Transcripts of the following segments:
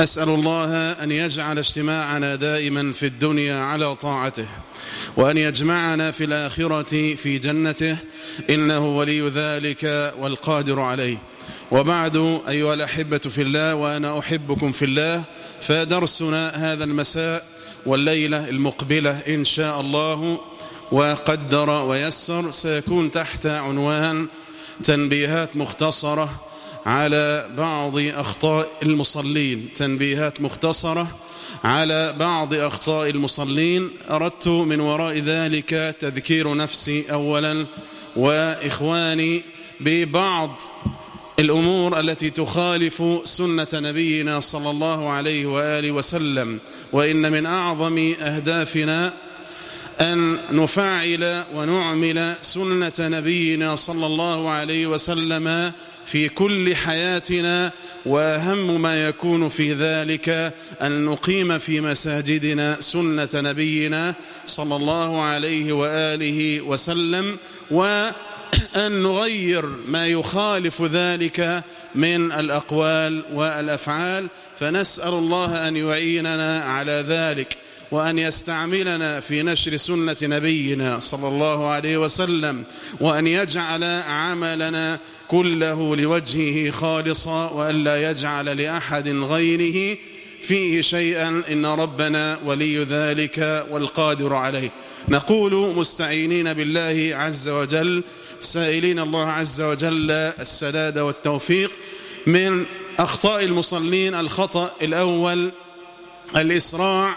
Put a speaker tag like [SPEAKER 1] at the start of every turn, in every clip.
[SPEAKER 1] أسأل الله أن يجعل اجتماعنا دائما في الدنيا على طاعته وأن يجمعنا في الآخرة في جنته إنه ولي ذلك والقادر عليه. وبعد أيها الأحبة في الله وأنا أحبكم في الله فدرسنا هذا المساء والليلة المقبلة إن شاء الله وقدر ويسر سيكون تحت عنوان تنبيهات مختصرة على بعض أخطاء المصلين. تنبيهات مختصرة. على بعض أخطاء المصلين. أردت من وراء ذلك تذكير نفسي أولا وإخواني ببعض الأمور التي تخالف سنة نبينا صلى الله عليه وآله وسلم. وإن من أعظم أهدافنا أن نفعل ونعمل سنة نبينا صلى الله عليه وسلم في كل حياتنا وأهم ما يكون في ذلك أن نقيم في مساجدنا سنة نبينا صلى الله عليه وآله وسلم وأن نغير ما يخالف ذلك من الأقوال والأفعال. فنسأل الله أن يعيننا على ذلك وأن يستعملنا في نشر سنة نبينا صلى الله عليه وسلم وأن يجعل عملنا كله لوجهه خالصا وأن لا يجعل لأحد غيره فيه شيئا. إن ربنا ولي ذلك والقادر عليه. نقول مستعينين بالله عز وجل سائلين الله عز وجل السداد والتوفيق من أخطاء المصلين. الخطأ الأول الإسراع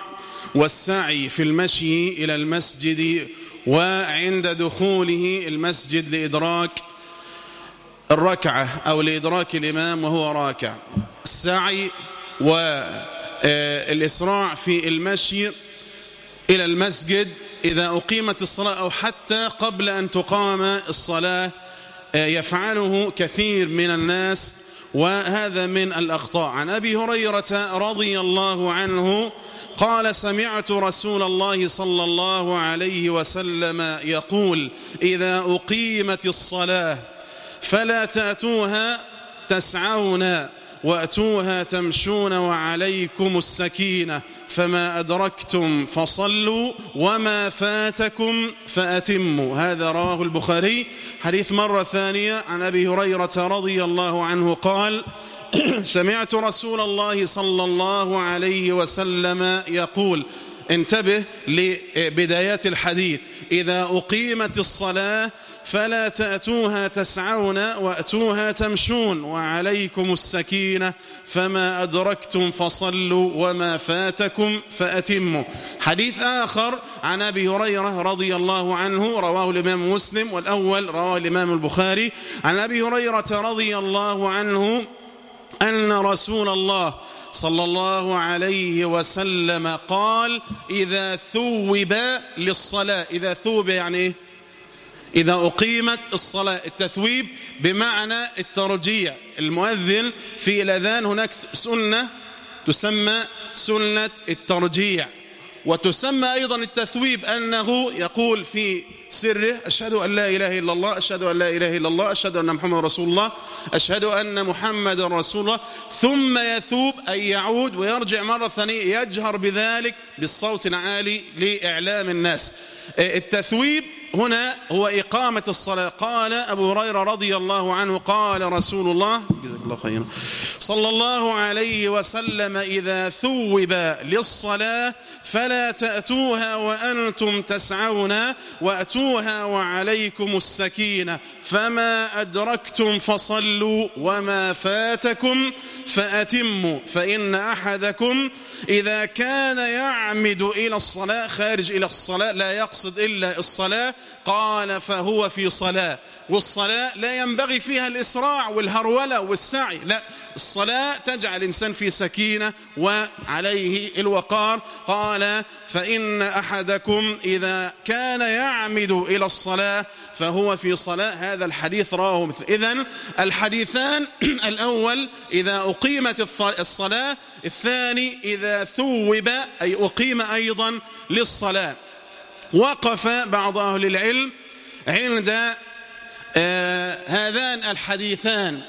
[SPEAKER 1] والسعي في المشي إلى المسجد وعند دخوله المسجد لإدراك الركعة أو لإدراك الإمام وهو راكع. السعي والإسراع في المشي إلى المسجد. إذا أقيمت الصلاة أو حتى قبل أن تقام الصلاة يفعله كثير من الناس. وهذا من الأخطاء. عن أبي هريرة رضي الله عنه قال سمعت رسول الله صلى الله عليه وسلم يقول إذا أقيمت الصلاة فلا تأتوها تسعون وأتوها تمشون وعليكم السكينة فما أدركتم فصلوا وما فاتكم فأتموا. هذا رواه البخاري. حديث مرة ثانية عن أبي هريرة رضي الله عنه قال سمعت رسول الله صلى الله عليه وسلم يقول انتبه لبدايات الحديث. إذا أقيمت الصلاة فلا تأتوها تسعون وأتوها تمشون وعليكم السكينة فما أدركتم فصلوا وما فاتكم فأتموا. حديث آخر عن أبي هريرة رضي الله عنه رواه الإمام مسلم والأول رواه الإمام البخاري. عن أبي هريرة رضي الله عنه أن رسول الله صلى الله عليه وسلم قال إذا ثوب للصلاة. إذا ثوب يعني إيه؟ إذا أقيمت الصلاة التثويب بمعنى الترجيع. المؤذن في الأذان هناك سنة تسمى سنة الترجيع. وتسمى أيضا التثويب أنه يقول في سره أشهد أن لا إله إلا الله أشهد أن لا إله إلا الله أشهد أن محمد رسول الله أشهد أن محمد رسول الله. ثم يثوب أي يعود ويرجع مرة ثانية يجهر بذلك بالصوت العالي لإعلام الناس. التثويب هنا هو إقامة الصلاة. قال أبو هريرة رضي الله عنه قال رسول الله جزاك الله خيرا صلى الله عليه وسلم إذا ثوب للصلاة فلا تأتوها وأنتم تسعون وأتوها وعليكم السكينة. فما أدركتم فصلوا وما فاتكم فأتموا فإن أحدكم إذا كان يعمد إلى الصلاة خارج إلى الصلاة لا يقصد إلا الصلاة قال فهو في صلاة. والصلاة لا ينبغي فيها الإسراع والهرولة والسعي. لا الصلاة تجعل الإنسان في سكينة وعليه الوقار. قال فإن أحدكم إذا كان يعمد إلى الصلاة فهو في صلاة. هذا الحديث رواه مثل. إذن الحديثان الأول إذا أقيمت الصلاة الثاني إذا ثوب أي أقيم أيضا للصلاة. وقف بعض أهل العلم عند آه هذان الحديثان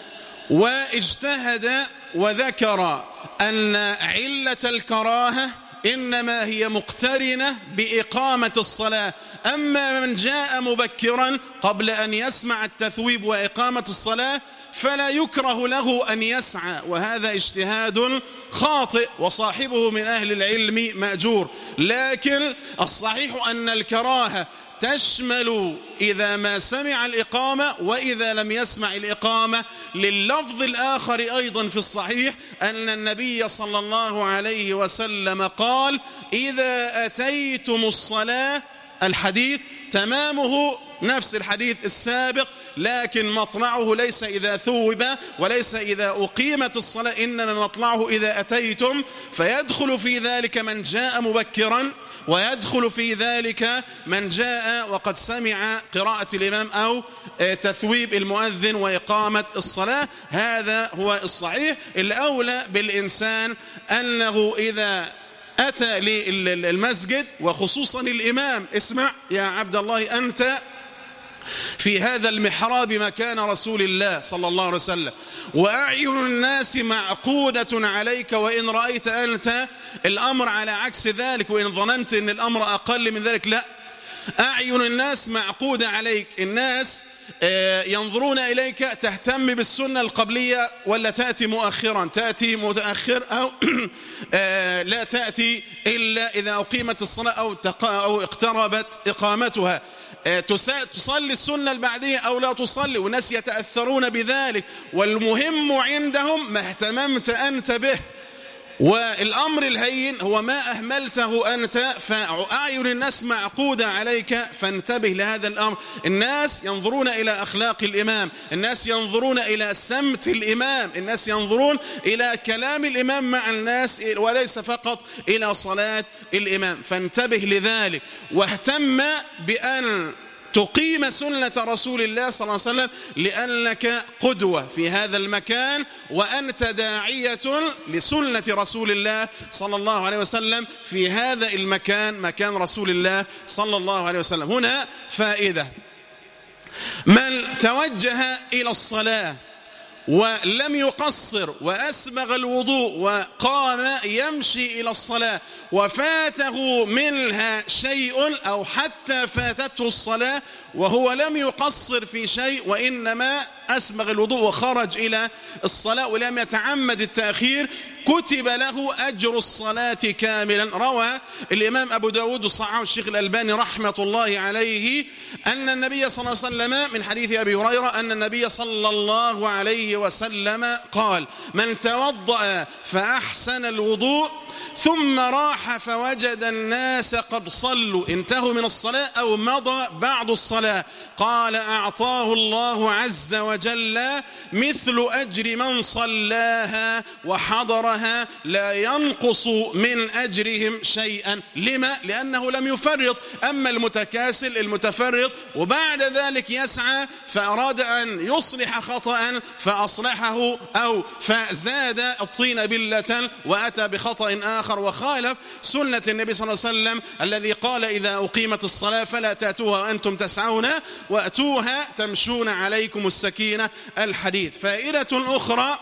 [SPEAKER 1] واجتهد وذكر أن علة الكراهة إنما هي مقترنة بإقامة الصلاة. أما من جاء مبكرا قبل أن يسمع التثويب وإقامة الصلاة فلا يكره له أن يسعى وهذا اجتهاد خاطئ وصاحبه من أهل العلم مأجور. لكن الصحيح أن الكراهة تشمل إذا ما سمع الإقامة وإذا لم يسمع الإقامة. لللفظ الآخر أيضا في الصحيح أن النبي صلى الله عليه وسلم قال إذا أتيتم الصلاة الحديث تمامه نفس الحديث السابق لكن مطلعه ليس إذا ثوب وليس إذا أقيمت الصلاة إنما مطلعه إذا أتيتم. فيدخل في ذلك من جاء مبكرا ويدخل في ذلك من جاء وقد سمع قراءة الإمام أو تثويب المؤذن وإقامة الصلاة. هذا هو الصحيح. الأولى بالإنسان أنه إذا أتى للمسجد وخصوصا الإمام اسمع يا عبد الله أنت في هذا المحراب مكان رسول الله صلى الله عليه وسلم. وأعين الناس معقودة عليك وإن رأيت أنت الأمر على عكس ذلك وإن ظننت أن الأمر أقل من ذلك لا. أعين الناس معقودة عليك. الناس ينظرون إليك تهتم بالسنة القبلية ولا تأتي مؤخرا؟ تأتي متأخر أو لا تأتي إلا إذا أقيمت الصلاة أو, أو اقتربت إقامتها. تصلي السنة البعدية أو لا تصلي والناس يتأثرون بذلك والمهم عندهم ما اهتممت أنت به. والأمر الهين هو ما أهملته أنت فأعين الناس معقودة عليك فانتبه لهذا الأمر. الناس ينظرون إلى أخلاق الإمام الناس ينظرون إلى سمت الإمام الناس ينظرون إلى كلام الإمام مع الناس وليس فقط إلى صلاة الإمام. فانتبه لذلك واهتم بأن تقيم سنة رسول الله صلى الله عليه وسلم لأنك قدوة في هذا المكان وأنت داعية لسنة رسول الله صلى الله عليه وسلم في هذا المكان مكان رسول الله صلى الله عليه وسلم. هنا فائدة. من توجه إلى الصلاة ولم يقصر وأسبغ الوضوء وقام يمشي إلى الصلاة وفاته منها شيء أو حتى فاتته الصلاة وهو لم يقصر في شيء وإنما أسبغ الوضوء وخرج إلى الصلاة ولم يتعمد التأخير كتب له أجر الصلاة كاملا. روى الإمام أبو داود وصعه الشيخ الألباني رحمة الله عليه أن النبي صلى الله عليه وسلم من حديث أبي هريرة أن النبي صلى الله عليه وسلم قال من توضأ فأحسن الوضوء ثم راح فوجد الناس قد صلوا. انتهوا من الصلاة أو مضى بعد الصلاة؟ قال أعطاه الله عز وجل مثل أجر من صلاها وحضرها لا ينقص من أجرهم شيئا. لما؟ لأنه لم يفرط. أما المتكاسل المتفرط وبعد ذلك يسعى فأراد أن يصلح خطأ فأصلحه أو فزاد الطين بلة وأتى بخطأ آخر وخالف سنة النبي صلى الله عليه وسلم الذي قال إذا أقيمت الصلاة فلا تأتوها وأنتم تسعون وأتوها تمشون عليكم السكينة الحديث. فائدة أخرى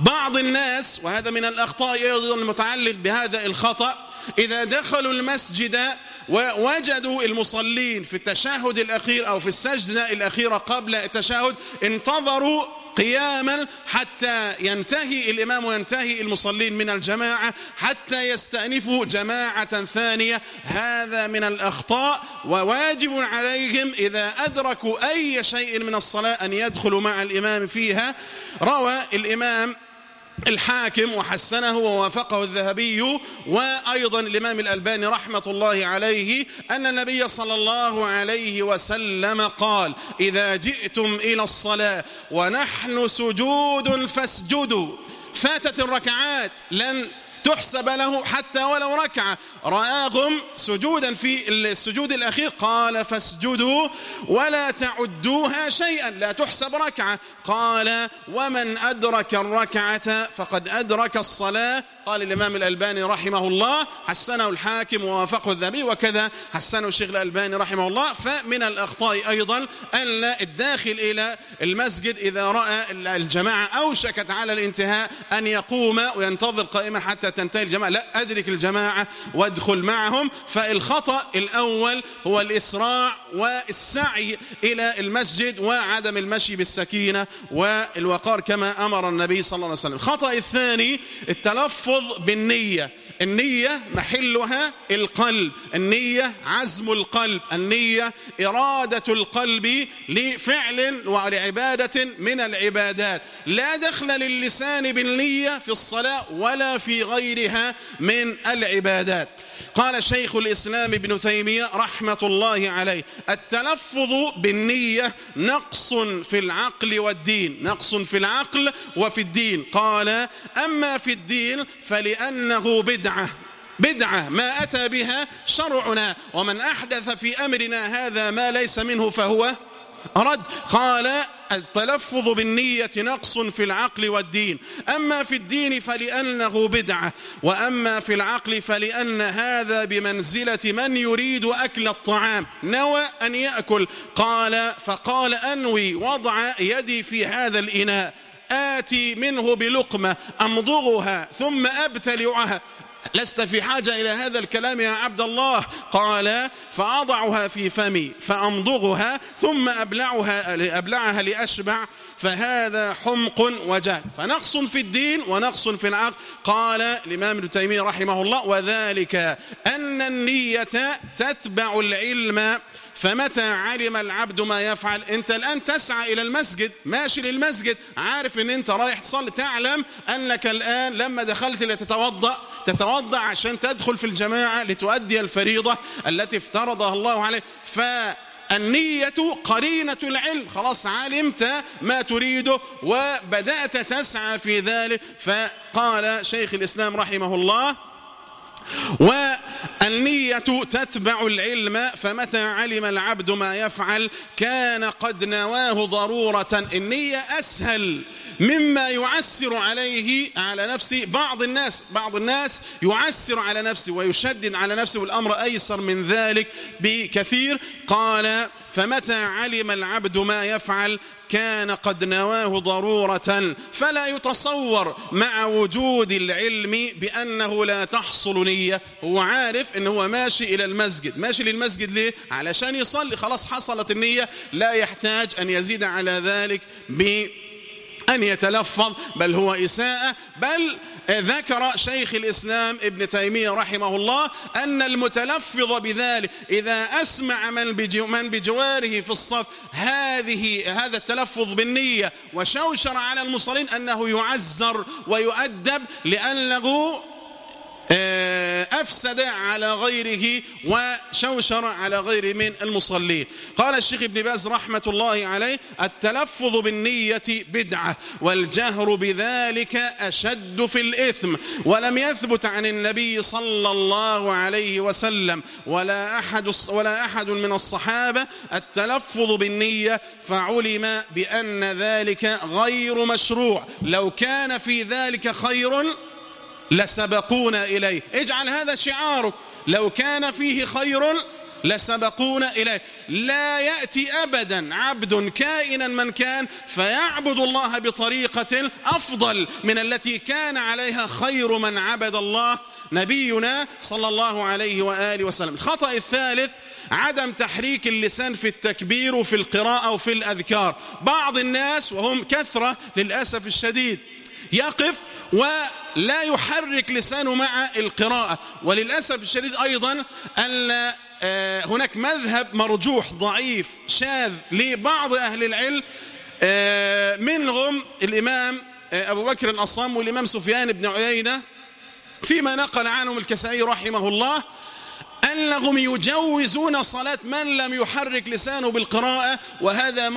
[SPEAKER 1] بعض الناس وهذا من الأخطاء أيضا المتعلق بهذا الخطأ إذا دخلوا المسجد ووجدوا المصلين في التشهد الأخير أو في السجدة الأخيرة قبل التشهد انتظروا قياما حتى ينتهي الإمام وينتهي المصلين من الجماعة حتى يستأنفوا جماعة ثانية. هذا من الأخطاء وواجب عليهم إذا أدركوا أي شيء من الصلاة أن يدخلوا مع الإمام فيها. روى الإمام الحاكم وحسنه ووافقه الذهبي وأيضا الإمام الألباني رحمة الله عليه أن النبي صلى الله عليه وسلم قال إذا جئتم إلى الصلاة ونحن سجود فاسجدوا. فاتت الركعات لن تحسب له حتى ولو ركعة رآهم سجودا في السجود الأخير. قال فاسجدوا ولا تعدوها شيئا. لا تحسب ركعة. قال ومن أدرك الركعة فقد أدرك الصلاة. قال الإمام الألباني رحمه الله حسنه الحاكم ووافقه الذهبي وكذا. حسنه الشيخ الألباني رحمه الله. فمن الأخطاء أيضا أن الداخل إلى المسجد إذا رأى الجماعة أوشكت على الانتهاء أن يقوم وينتظر قائما حتى تنتهي الجماعة. لا أدرك الجماعة. وادخل معهم. فالخطأ الأول هو الإسراع والسعي إلى المسجد وعدم المشي بالسكينة والوقار كما أمر النبي صلى الله عليه وسلم. الخطأ الثاني التلفظ بالنية. النية محلها القلب النية عزم القلب النية إرادة القلب لفعل ولعبادة من العبادات. لا دخل للسان بالنية في الصلاة ولا في غيرها من العبادات. قال شيخ الإسلام ابن تيمية رحمة الله عليه التلفظ بالنية نقص في العقل والدين نقص في العقل وفي الدين. قال أما في الدين فلأنه بدعة بدعة ما أتى بها شرعنا ومن أحدث في أمرنا هذا ما ليس منه فهو رد قال التلفظ بالنية نقص في العقل والدين. أما في الدين فلأنه بدعة وأما في العقل فلأن هذا بمنزلة من يريد أكل الطعام. نوى أن يأكل. قال فقال أنوي وضع يدي في هذا الإناء آتي منه بلقمة أمضغها ثم أبتلعها. لست في حاجة إلى هذا الكلام يا عبد الله. قال فأضعها في فمي فأمضغها ثم أبلعها, أبلعها لأشبع فهذا حمق وجهل فنقص في الدين ونقص في العقل. قال الإمام ابن تيمية رحمه الله وذلك أن النية تتبع العلم فمتى علم العبد ما يفعل؟ انت الآن تسعى إلى المسجد ماشي للمسجد عارف إن انت رايح تصلي تعلم أنك الآن لما دخلت لتتوضأ تتوضأ عشان تدخل في الجماعة لتؤدي الفريضة التي افترضها الله عليك فالنية قرينة العلم خلاص علمت ما تريده وبدأت تسعى في ذلك. فقال شيخ الإسلام رحمه الله والنية تتبع العلم فمتى علم العبد ما يفعل؟ كان قد نواه ضرورة. النية أسهل مما يعسر عليه على نفسه بعض الناس. بعض الناس يعسر على نفسه ويشدد على نفسه والأمر أيسر من ذلك بكثير. قال فمتى علم العبد ما يفعل؟ كان قد نواه ضرورة فلا يتصور مع وجود العلم بأنه لا تحصل نية. هو عارف أنه هو ماشي إلى المسجد. ماشي للمسجد ليه؟ علشان يصلي. خلاص حصلت النية. لا يحتاج أن يزيد على ذلك بأن يتلفظ بل هو إساءة بل ذكر شيخ الإسلام ابن تيمية رحمه الله أن المتلفظ بذلك إذا أسمع من, بجواره في الصف هذه هذا التلفظ بالنية وشوشر على المصلين أنه يعزر ويؤدب لأنه أفسد على غيره وشوشر على غيره من المصلين. قال الشيخ ابن باز رحمة الله عليه التلفظ بالنية بدعة والجهر بذلك أشد في الإثم ولم يثبت عن النبي صلى الله عليه وسلم ولا أحد, ولا أحد من الصحابة التلفظ بالنية فعلم بأن ذلك غير مشروع. لو كان في ذلك خير لسبقونا إليه. اجعل هذا شعارك. لو كان فيه خير لسبقونا إليه. لا يأتي أبدا عبد كائنا من كان فيعبد الله بطريقة أفضل من التي كان عليها خير من عبد الله نبينا صلى الله عليه وآله وسلم. الخطأ الثالث عدم تحريك اللسان في التكبير وفي القراءة وفي الأذكار. بعض الناس وهم كثرة للأسف الشديد. يقف ولا يحرك لسانه مع القراءة. وللأسف الشديد أيضا أن آه، هناك مذهب مرجوح ضعيف شاذ لبعض أهل العلم آه، منهم الإمام آه، أبو بكر الأصام والإمام سفيان بن عيينة فيما نقل عنهم الكسائي رحمه الله. أنهم يجوزون صلاة من لم يحرك لسانه بالقراءة وهذا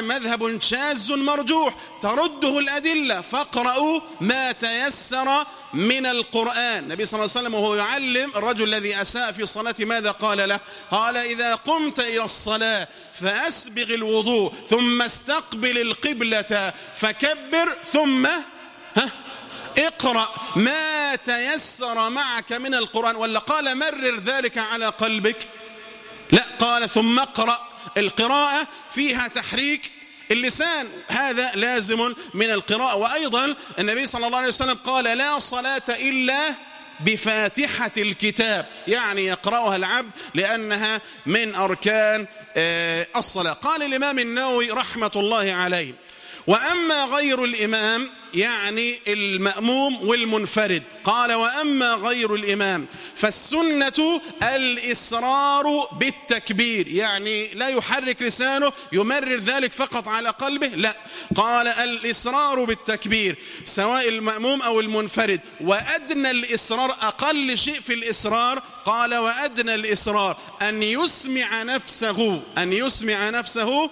[SPEAKER 1] مذهب شاذ مرجوح. ترده الأدلة فاقرأوا ما تيسر من القرآن. النبي صلى الله عليه وسلم وهو يعلم الرجل الذي أساء في صلاة ماذا قال له؟ قال إذا قمت إلى الصلاة فأسبغ الوضوء ثم استقبل القبلة فكبر ثم ها؟ اقرأ ما تيسر معك من القرآن. ولا قال مرر ذلك على قلبك. لا قال ثم اقرأ. القراءة فيها تحريك. اللسان هذا لازم من القراءة. وأيضا النبي صلى الله عليه وسلم قال لا صلاة إلا بفاتحة الكتاب. يعني يقرأها العبد لأنها من أركان آه، الصلاة. قال الإمام النووي رحمة الله عليه وأما غير الإمام يعني المأموم والمنفرد. قال وأما غير الإمام فالسنة الإصرار بالتكبير يعني لا يحرك لسانه يمرر ذلك فقط على قلبه لا. قال الإصرار بالتكبير سواء المأموم أو المنفرد. وأدنى الإصرار أقل شيء في الإصرار قال وأدنى الإصرار أن يسمع نفسه أن يسمع نفسه.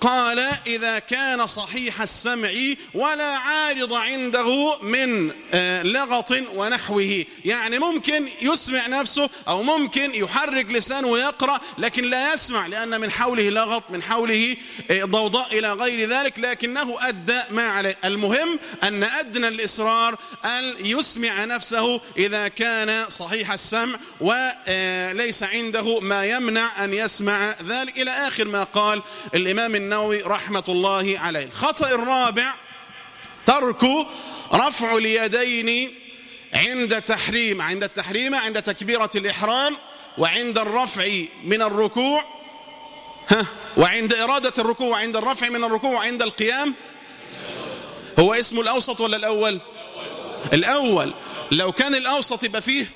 [SPEAKER 1] قال إذا كان صحيح السمع ولا عارض عنده من آه، لغط ونحوه. يعني ممكن يسمع نفسه أو ممكن يحرك لسانه ويقرأ لكن لا يسمع لأن من حوله لغط من حوله آه، ضوضاء إلى غير ذلك. لكنه أدى ما عليه. المهم أن أدنى الإصرار أن يسمع نفسه إذا كان صحيح السمع وليس آه، عنده ما يمنع أن يسمع ذلك. إلى آخر ما قال الإمام النووي رحمة الله عليه. الخطأ الرابع ترك رفع اليدين عند تحريم عند التحريم عند تكبيرة الإحرام وعند الرفع من الركوع. ها وعند إرادة الركوع وعند الرفع من الركوع وعند القيام. هو اسمه الأوسط ولا الأول؟ الأول. لو كان الأوسط يبقى فيه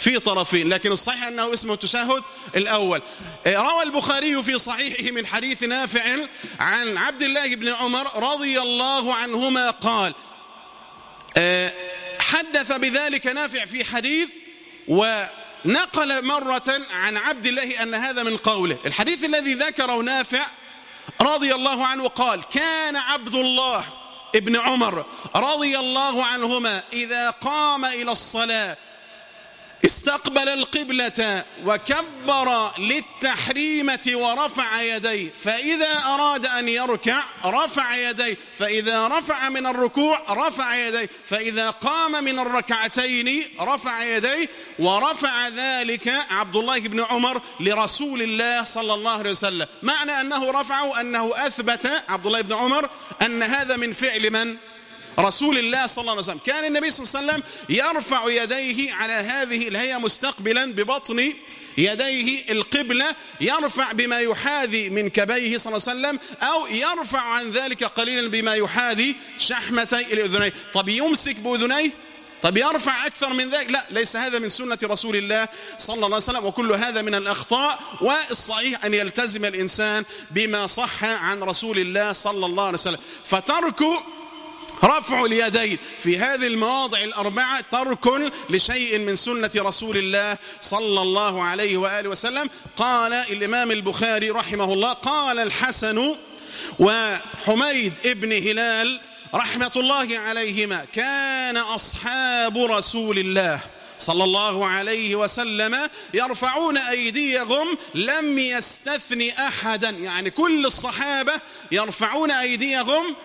[SPEAKER 1] في طرفين لكن الصحيح أنه اسمه التشهد الأول. روى البخاري في صحيحه من حديث نافع عن عبد الله بن عمر رضي الله عنهما قال آه، حدث بذلك نافع في حديث ونقل مرة عن عبد الله أن هذا من قوله. الحديث الذي ذكره نافع رضي الله عنه قال كان عبد الله ابن عمر رضي الله عنهما إذا قام إلى الصلاة استقبل القبلة وكبر للتحريمة ورفع يديه. فإذا أراد أن يركع رفع يديه. فإذا رفع من الركوع رفع يديه. فإذا قام من الركعتين رفع يديه. ورفع ذلك عبد الله بن عمر لرسول الله صلى الله عليه وسلم. معنى أنه رفعه أنه أثبت عبد الله بن عمر أن هذا من فعل من؟ رسول الله صلى الله عليه وسلم. كان النبي صلى الله عليه وسلم يرفع يديه على هذه الهيئة مستقبلا ببطن يديه القبلة يرفع بما يحاذي من كبيه صلى الله عليه وسلم أو يرفع عن ذلك قليلا بما يحاذي شحمتي الأذنين. طب يمسك بأذنيه؟ طب يرفع أكثر من ذلك؟ لا ليس هذا من سنة رسول الله صلى الله عليه وسلم وكل هذا من الأخطاء والصحيح أن يلتزم الإنسان بما صح عن رسول الله صلى الله عليه وسلم. فترك رفع اليدين في هذه المواضع الأربعة ترك لشيء من سنة رسول الله صلى الله عليه وآله وسلم. قال الإمام البخاري رحمه الله قال الحسن وحميد ابن هلال رحمة الله عليهما كان أصحاب رسول الله صلى الله عليه وسلم يرفعون أيديهم لم يستثن أحدا. يعني كل الصحابة يرفعون أيديهم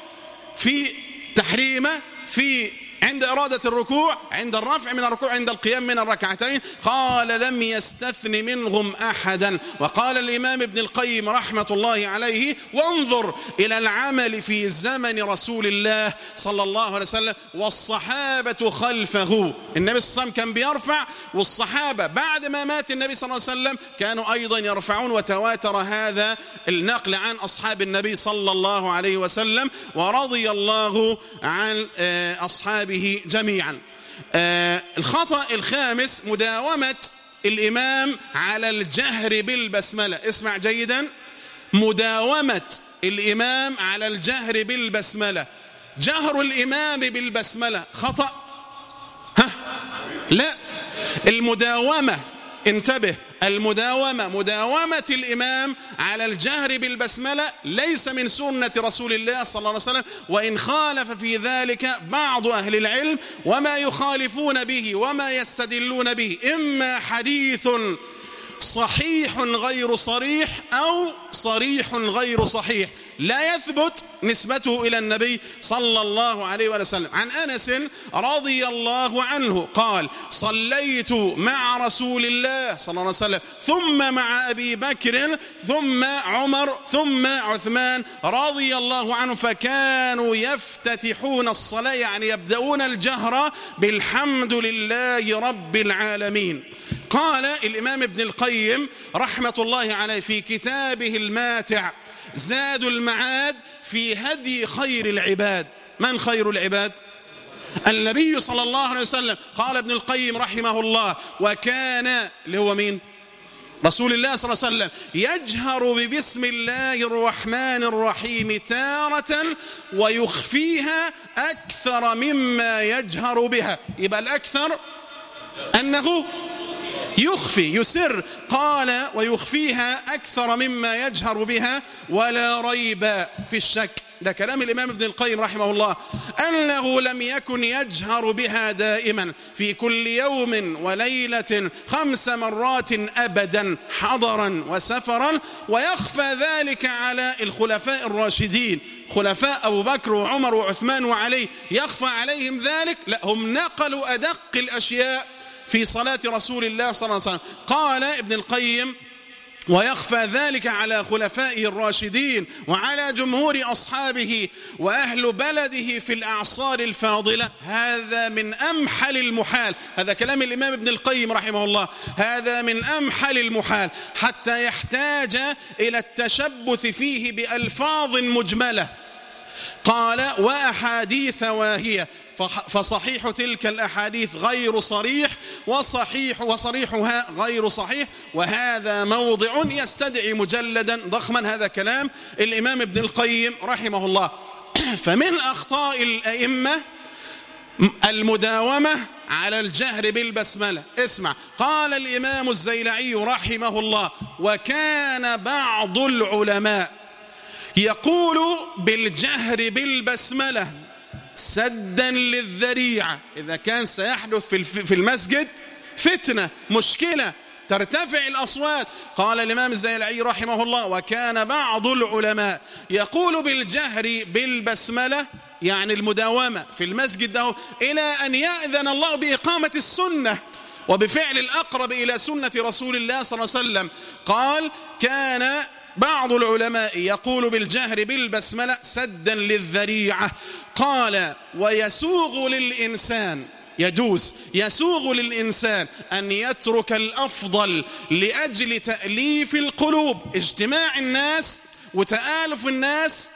[SPEAKER 1] في تحريمه في عند إرادة الركوع عند الرفع من الركوع عند القيام من الركعتين. قال لم يستثن منهم أحدا. وقال الإمام ابن القيم رحمة الله عليه وانظر إلى العمل في زمن رسول الله صلى الله عليه وسلم والصحابة خلفه. النبي صلى الله عليه وسلم كان بيرفع والصحابة بعد ما مات النبي صلى الله عليه وسلم كانوا أيضا يرفعون. وتواتر هذا النقل عن أصحاب النبي صلى الله عليه وسلم ورضي الله عن آه، به جميعا. آه الخطأ الخامس مداومة الإمام على الجهر بالبسملة. اسمع جيدا. مداومة الإمام على الجهر بالبسملة. جهر الإمام بالبسملة خطأ. ها؟ لا. المداومة انتبه المداومة مداومة الإمام على الجهر بالبسملة ليس من سنة رسول الله صلى الله عليه وسلم وإن خالف في ذلك بعض أهل العلم وما يخالفون به وما يستدلون به إما حديث صحيح غير صريح أو صريح غير صحيح. لا يثبت نسبته إلى النبي صلى الله عليه وسلم. عن أنس رضي الله عنه قال صليت مع رسول الله صلى الله عليه وسلم ثم مع أبي بكر ثم عمر ثم عثمان رضي الله عنه فكانوا يفتتحون الصلاة يعني يبدأون الجهر بالحمد لله رب العالمين. قال الإمام ابن القيم رحمة الله عليه في كتابه الماتع زاد المعاد في هدي خير العباد. من خير العباد؟ النبي صلى الله عليه وسلم. قال ابن القيم رحمه الله وكان اللي هو مين؟ رسول الله صلى الله عليه وسلم يجهر ببسم الله الرحمن الرحيم تارة ويخفيها أكثر مما يجهر بها. يبقى الأكثر أنه يخفي يسر قال ويخفيها أكثر مما يجهر بها ولا ريب في الشك. ده كلام الإمام ابن القيم رحمه الله. أنه لم يكن يجهر بها دائما في كل يوم وليلة خمس مرات أبدا حضرا وسفرا ويخفى ذلك على الخلفاء الراشدين. خلفاء أبو بكر وعمر وعثمان وعلي يخفى عليهم ذلك؟ لا هم نقلوا أدق الأشياء في صلاة رسول الله صلى الله عليه وسلم. قال ابن القيم ويخفى ذلك على خلفائه الراشدين وعلى جمهور أصحابه وأهل بلده في الأعصار الفاضلة. هذا من أمحل المحال. هذا كلام الإمام ابن القيم رحمه الله. هذا من أمحل المحال. حتى يحتاج إلى التشبث فيه بألفاظ مجملة. قال وأحاديث واهية. فصحيح تلك الأحاديث غير صريح وصحيح وصريحها غير صحيح وهذا موضع يستدعي مجلدا ضخما هذا كلام الإمام ابن القيم رحمه الله. فمن أخطاء الأئمة المداومة على الجهر بالبسملة. اسمع قال الإمام الزيلعي رحمه الله وكان بعض العلماء يقول بالجهر بالبسملة سدا للذريعة. إذا كان سيحدث في المسجد فتنة مشكلة ترتفع الأصوات. قال الإمام الزيلعي رحمه الله وكان بعض العلماء يقول بالجهر بالبسملة يعني المداومة في المسجد ده إلى أن يأذن الله بإقامة السنة وبفعل الأقرب إلى سنة رسول الله صلى الله عليه وسلم. قال كان بعض العلماء يقول بالجهر بالبسملة سدا للذريعة. قال ويسوغ للإنسان يجوز يسوغ للإنسان أن يترك الأفضل لأجل تأليف القلوب اجتماع الناس وتآلف الناس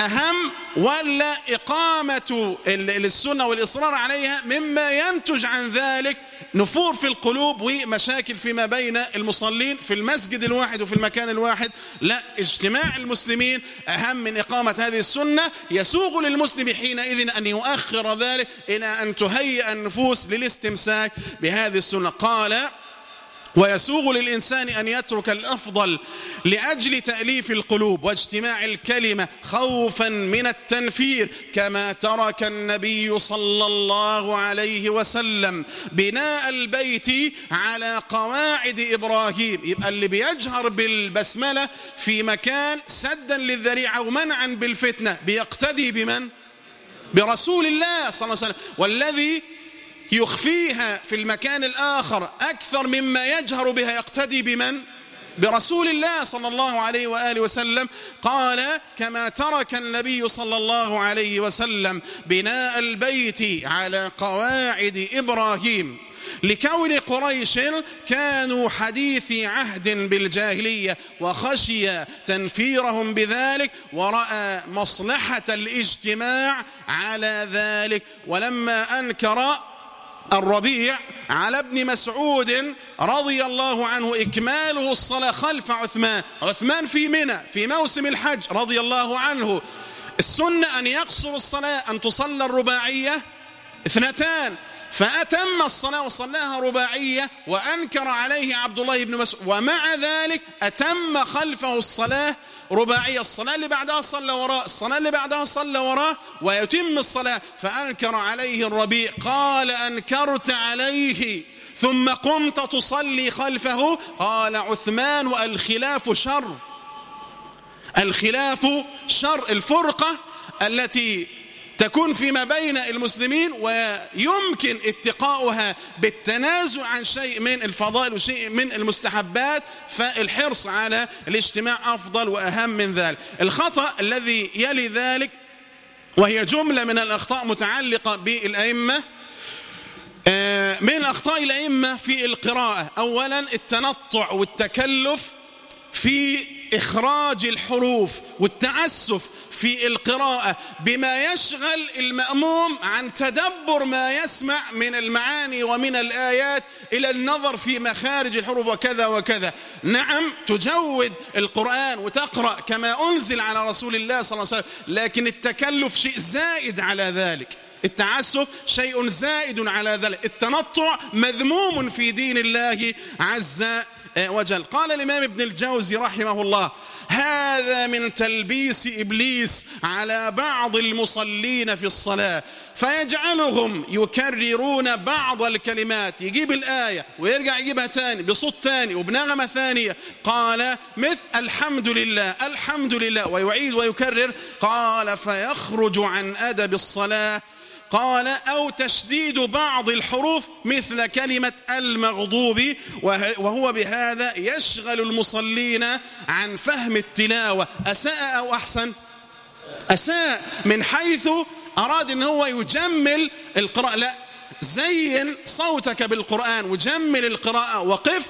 [SPEAKER 1] أهم ولا إقامة السنة والإصرار عليها مما ينتج عن ذلك نفور في القلوب ومشاكل فيما بين المصلين في المسجد الواحد وفي المكان الواحد. لا اجتماع المسلمين أهم من إقامة هذه السنة. يسوغ للمسلم حينئذ أن يؤخر ذلك إلى أن تهيئ النفوس للاستمساك بهذه السنة. قال ويسوغ للإنسان أن يترك الأفضل لأجل تأليف القلوب واجتماع الكلمة خوفا من التنفير كما ترك النبي صلى الله عليه وسلم بناء البيت على قواعد إبراهيم يبقى اللي بيجهر بالبسملة في مكان سدا للذريعة ومنعا بالفتنة بيقتدي بمن؟ برسول الله صلى الله عليه وسلم والذي يخفيها في المكان الآخر أكثر مما يجهر بها يقتدي بمن؟ برسول الله صلى الله عليه وآله وسلم قال كما ترك النبي صلى الله عليه وسلم بناء البيت على قواعد إبراهيم لكون قريش كانوا حديث عهد بالجاهلية وخشي تنفيرهم بذلك ورأى مصلحة الاجتماع على ذلك ولما أنكر الربيع على ابن مسعود رضي الله عنه إكماله الصلاة خلف عثمان. عثمان في منى في موسم الحج رضي الله عنه. السنة أن يقصر الصلاة أن تصلى الرباعية اثنتان. فأتم الصلاة وصلاها رباعية وأنكر عليه عبد الله بن مسعود ومع ذلك أتم خلفه الصلاة رباعية الصلاة اللي بعدها صلى وراء الصلاة اللي بعدها صلى وراء ويتم الصلاة فأنكر عليه الربيع قال أنكرت عليه ثم قمت تصلي خلفه قال عثمان والخلاف شر الخلاف شر الفرقة التي تكون فيما بين المسلمين ويمكن اتقاؤها بالتنازع عن شيء من الفضائل وشيء من المستحبات فالحرص على الاجتماع أفضل وأهم من ذلك. الخطأ الذي يلي ذلك وهي جملة من الأخطاء متعلقة بالأئمة آه، من أخطاء الأئمة في القراءة. أولا التنطع والتكلف في إخراج الحروف والتعسف في القراءة بما يشغل المأموم عن تدبر ما يسمع من المعاني ومن الآيات إلى النظر في مخارج الحروف وكذا وكذا. نعم تجود القرآن وتقرأ كما أنزل على رسول الله صلى الله عليه وسلم لكن التكلف شيء زائد على ذلك. التعسف شيء زائد على ذلك. التنطع مذموم في دين الله عز وجل. قال الإمام ابن الجوزي رحمه الله هذا من تلبيس إبليس على بعض المصلين في الصلاة فيجعلهم يكررون بعض الكلمات. يجيب الآية ويرجع يجيبها تاني بصوت تاني وبنغمة ثانية. قال مثل الحمد لله الحمد لله. ويعيد ويكرر قال فيخرج عن أدب الصلاة قال أو تشديد بعض الحروف مثل كلمة المغضوب وهو بهذا يشغل المصلين عن فهم التلاوة. أساء أو أحسن؟ أساء من حيث أراد أن هو يجمل القراءة. لا زين صوتك بالقرآن وجمل القراءة وقف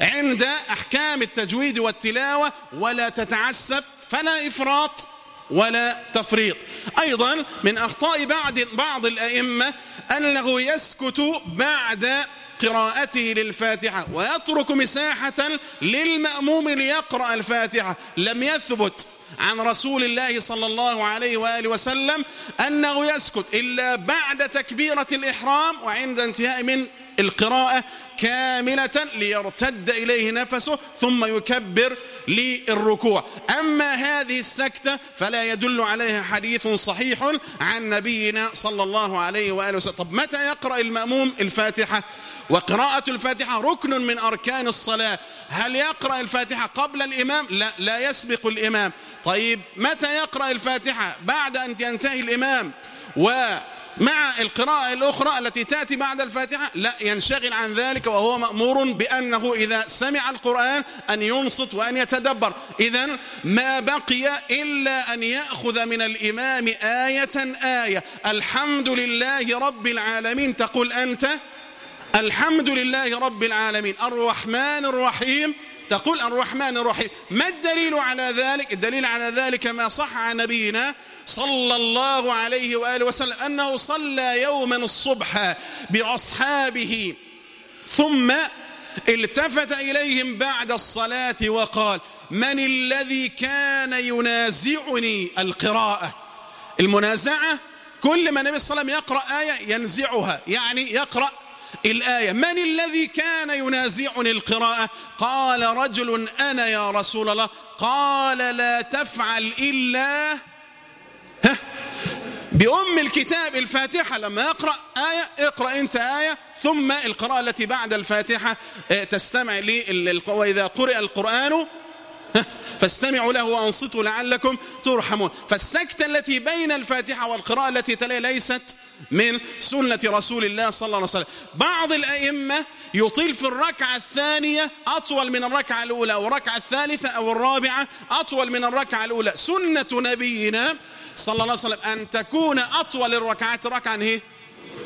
[SPEAKER 1] عند أحكام التجويد والتلاوة ولا تتعسف فلا إفراط. ولا تفريط. أيضا من أخطاء بعض, بعض الأئمة أنه يسكت بعد قراءته للفاتحة ويترك مساحة للمأموم ليقرأ الفاتحة. لم يثبت عن رسول الله صلى الله عليه وآله وسلم أنه يسكت إلا بعد تكبيرة الإحرام وعند انتهاء من القراءة كاملة ليرتد إليه نفسه ثم يكبر للركوع. أما هذه السكتة فلا يدل عليها حديث صحيح عن نبينا صلى الله عليه وآله وسلم. طب متى يقرأ المأموم الفاتحة؟ وقراءة الفاتحة ركن من أركان الصلاة. هل يقرأ الفاتحة قبل الإمام؟ لا, لا يسبق الإمام. طيب متى يقرأ الفاتحة؟ بعد أن ينتهي الإمام. و مع القراءة الأخرى التي تأتي بعد الفاتحة لا ينشغل عن ذلك وهو مأمور بأنه إذا سمع القرآن أن ينصت وأن يتدبر. إذا ما بقي إلا أن يأخذ من الإمام آية آية. الحمد لله رب العالمين. تقول أنت الحمد لله رب العالمين. الرحمن الرحيم. تقول الرحمن الرحيم. ما الدليل على ذلك؟ الدليل على ذلك ما صح عن نبينا صلى الله عليه وآله وسلم أنه صلى يوما الصبح بأصحابه ثم التفت إليهم بعد الصلاة وقال من الذي كان ينازعني القراءة؟ المنازعة كل ما النبي صلى الله عليه وسلم يقرأ آية ينزعها يعني يقرأ الآية. من الذي كان ينازعني القراءة؟ قال رجل أنا يا رسول الله. قال لا تفعل إلا بأم الكتاب الفاتحة. لما يقرأ آية اقرأ أنت آية ثم القراءة التي بعد الفاتحة آه، تستمع لي وإذا قرئ القرآن فاستمعوا له وأنصتوا لعلكم ترحمون. فالسكتة التي بين الفاتحة والقراءة التي تلي ليست من سنة رسول الله صلى الله عليه وسلم. بعض الأئمة يطيل في الركعة الثانية أطول من الركعة الأولى والركعة الثالثة أو الرابعة أطول من الركعة الأولى. سنة نبينا صلى الله عليه وسلم أن تكون أطول الركعات ركعة هي؟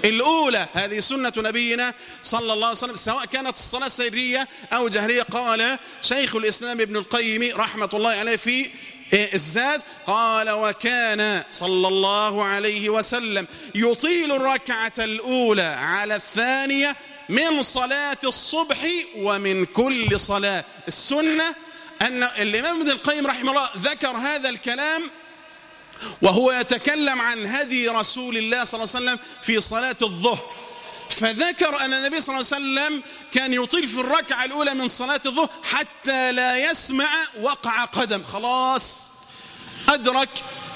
[SPEAKER 1] الأولى هذه سنة نبينا صلى الله عليه وسلم سواء كانت الصلاة سرية أو جهرية. قال شيخ الإسلام ابن القيم رحمة الله عليه في الزاد قال وكان صلى الله عليه وسلم يطيل الركعة الأولى على الثانية من صلاة الصبح ومن كل صلاة. السنة أن الإمام ابن القيم رحمه الله ذكر هذا الكلام وهو يتكلم عن هدي رسول الله صلى الله عليه وسلم في صلاة الظهر. فذكر أن النبي صلى الله عليه وسلم كان يطيل في الركعة الأولى من صلاة الظهر حتى لا يسمع وقع قدم. خلاص. أدرك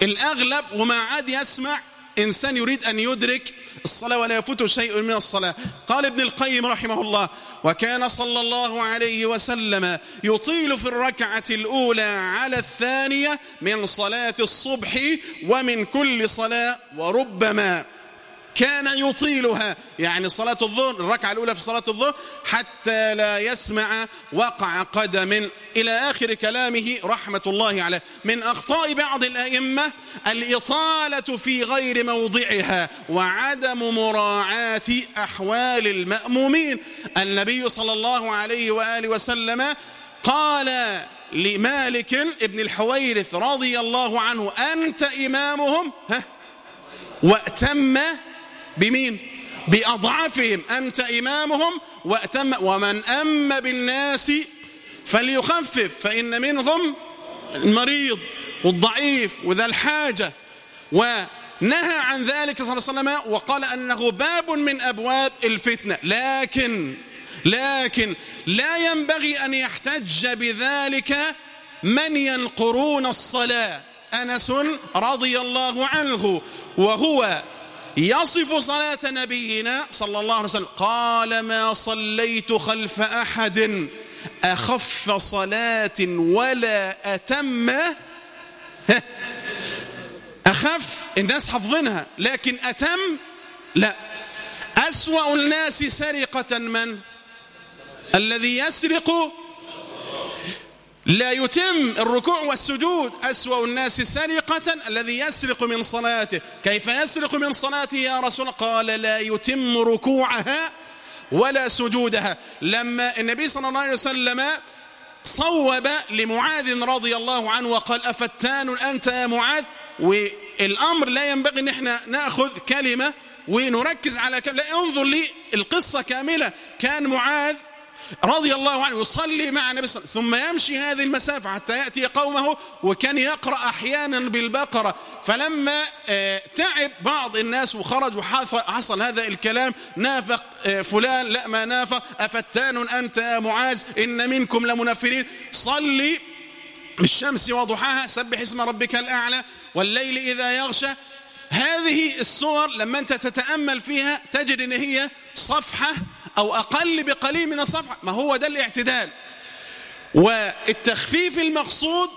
[SPEAKER 1] الأغلب وما عاد يسمع إنسان يريد أن يدرك الصلاة ولا يفوت شيء من الصلاة. قال ابن القيم رحمه الله وكان صلى الله عليه وسلم يطيل في الركعة الأولى على الثانية من صلاة الصبح ومن كل صلاة وربما كان يطيلها. يعني صلاة الظهر الركعة الأولى في صلاة الظهر حتى لا يسمع وقع قدم. إلى آخر كلامه رحمة الله عليه. من أخطاء بعض الأئمة الإطالة في غير موضعها وعدم مراعاة أحوال المأمومين. النبي صلى الله عليه وآله وسلم قال لمالك ابن الحويرث رضي الله عنه أنت إمامهم؟ ها؟ وأتم بمين؟ بأضعفهم أنت إمامهم وأتم ومن أم بالناس فليخفف فإن منهم المريض والضعيف وذا الحاجة. ونهى عن ذلك صلى الله عليه وسلم وقال أنه باب من أبواب الفتنة. لكن لكن لا ينبغي أن يحتج بذلك من ينقرون الصلاة. أنس رضي الله عنه وهو يصف صلاة نبينا صلى الله عليه وسلم قال ما صليت خلف أحد أخف صلاة ولا أتم. أخف الناس حفظنها لكن أتم لا. أسوأ الناس سرقة من؟ الذي يسرق لا يتم الركوع والسجود أسوأ الناس سرقة الذي يسرق من صلاته. كيف يسرق من صلاته يا رسول؟ قال لا يتم ركوعها ولا سجودها. لما النبي صلى الله عليه وسلم صوب لمعاذ رضي الله عنه وقال أفتان أنت يا معاذ؟ والأمر لا ينبغي أن إحنا نأخذ كلمة ونركز على كلمة. لا انظر لي القصة كاملة. كان معاذ رضي الله عنه يصلي مع النبي صلى الله عليه وسلم ثم يمشي هذه المسافة حتى يأتي قومه وكان يقرأ أحيانا بالبقرة. فلما آه، تعب بعض الناس وخرج وحصل هذا الكلام نافق آه، فلان لا ما نافق أفتان أنت يا معاذ؟ إن منكم لمنفرين صلي بالشمس وضحاها سبح اسم ربك الأعلى والليل إذا يغشى. هذه الصور لما أنت تتأمل فيها تجد أن هي صفحة أو أقل بقليل من الصفحة. ما هو ده الاعتدال. والتخفيف المقصود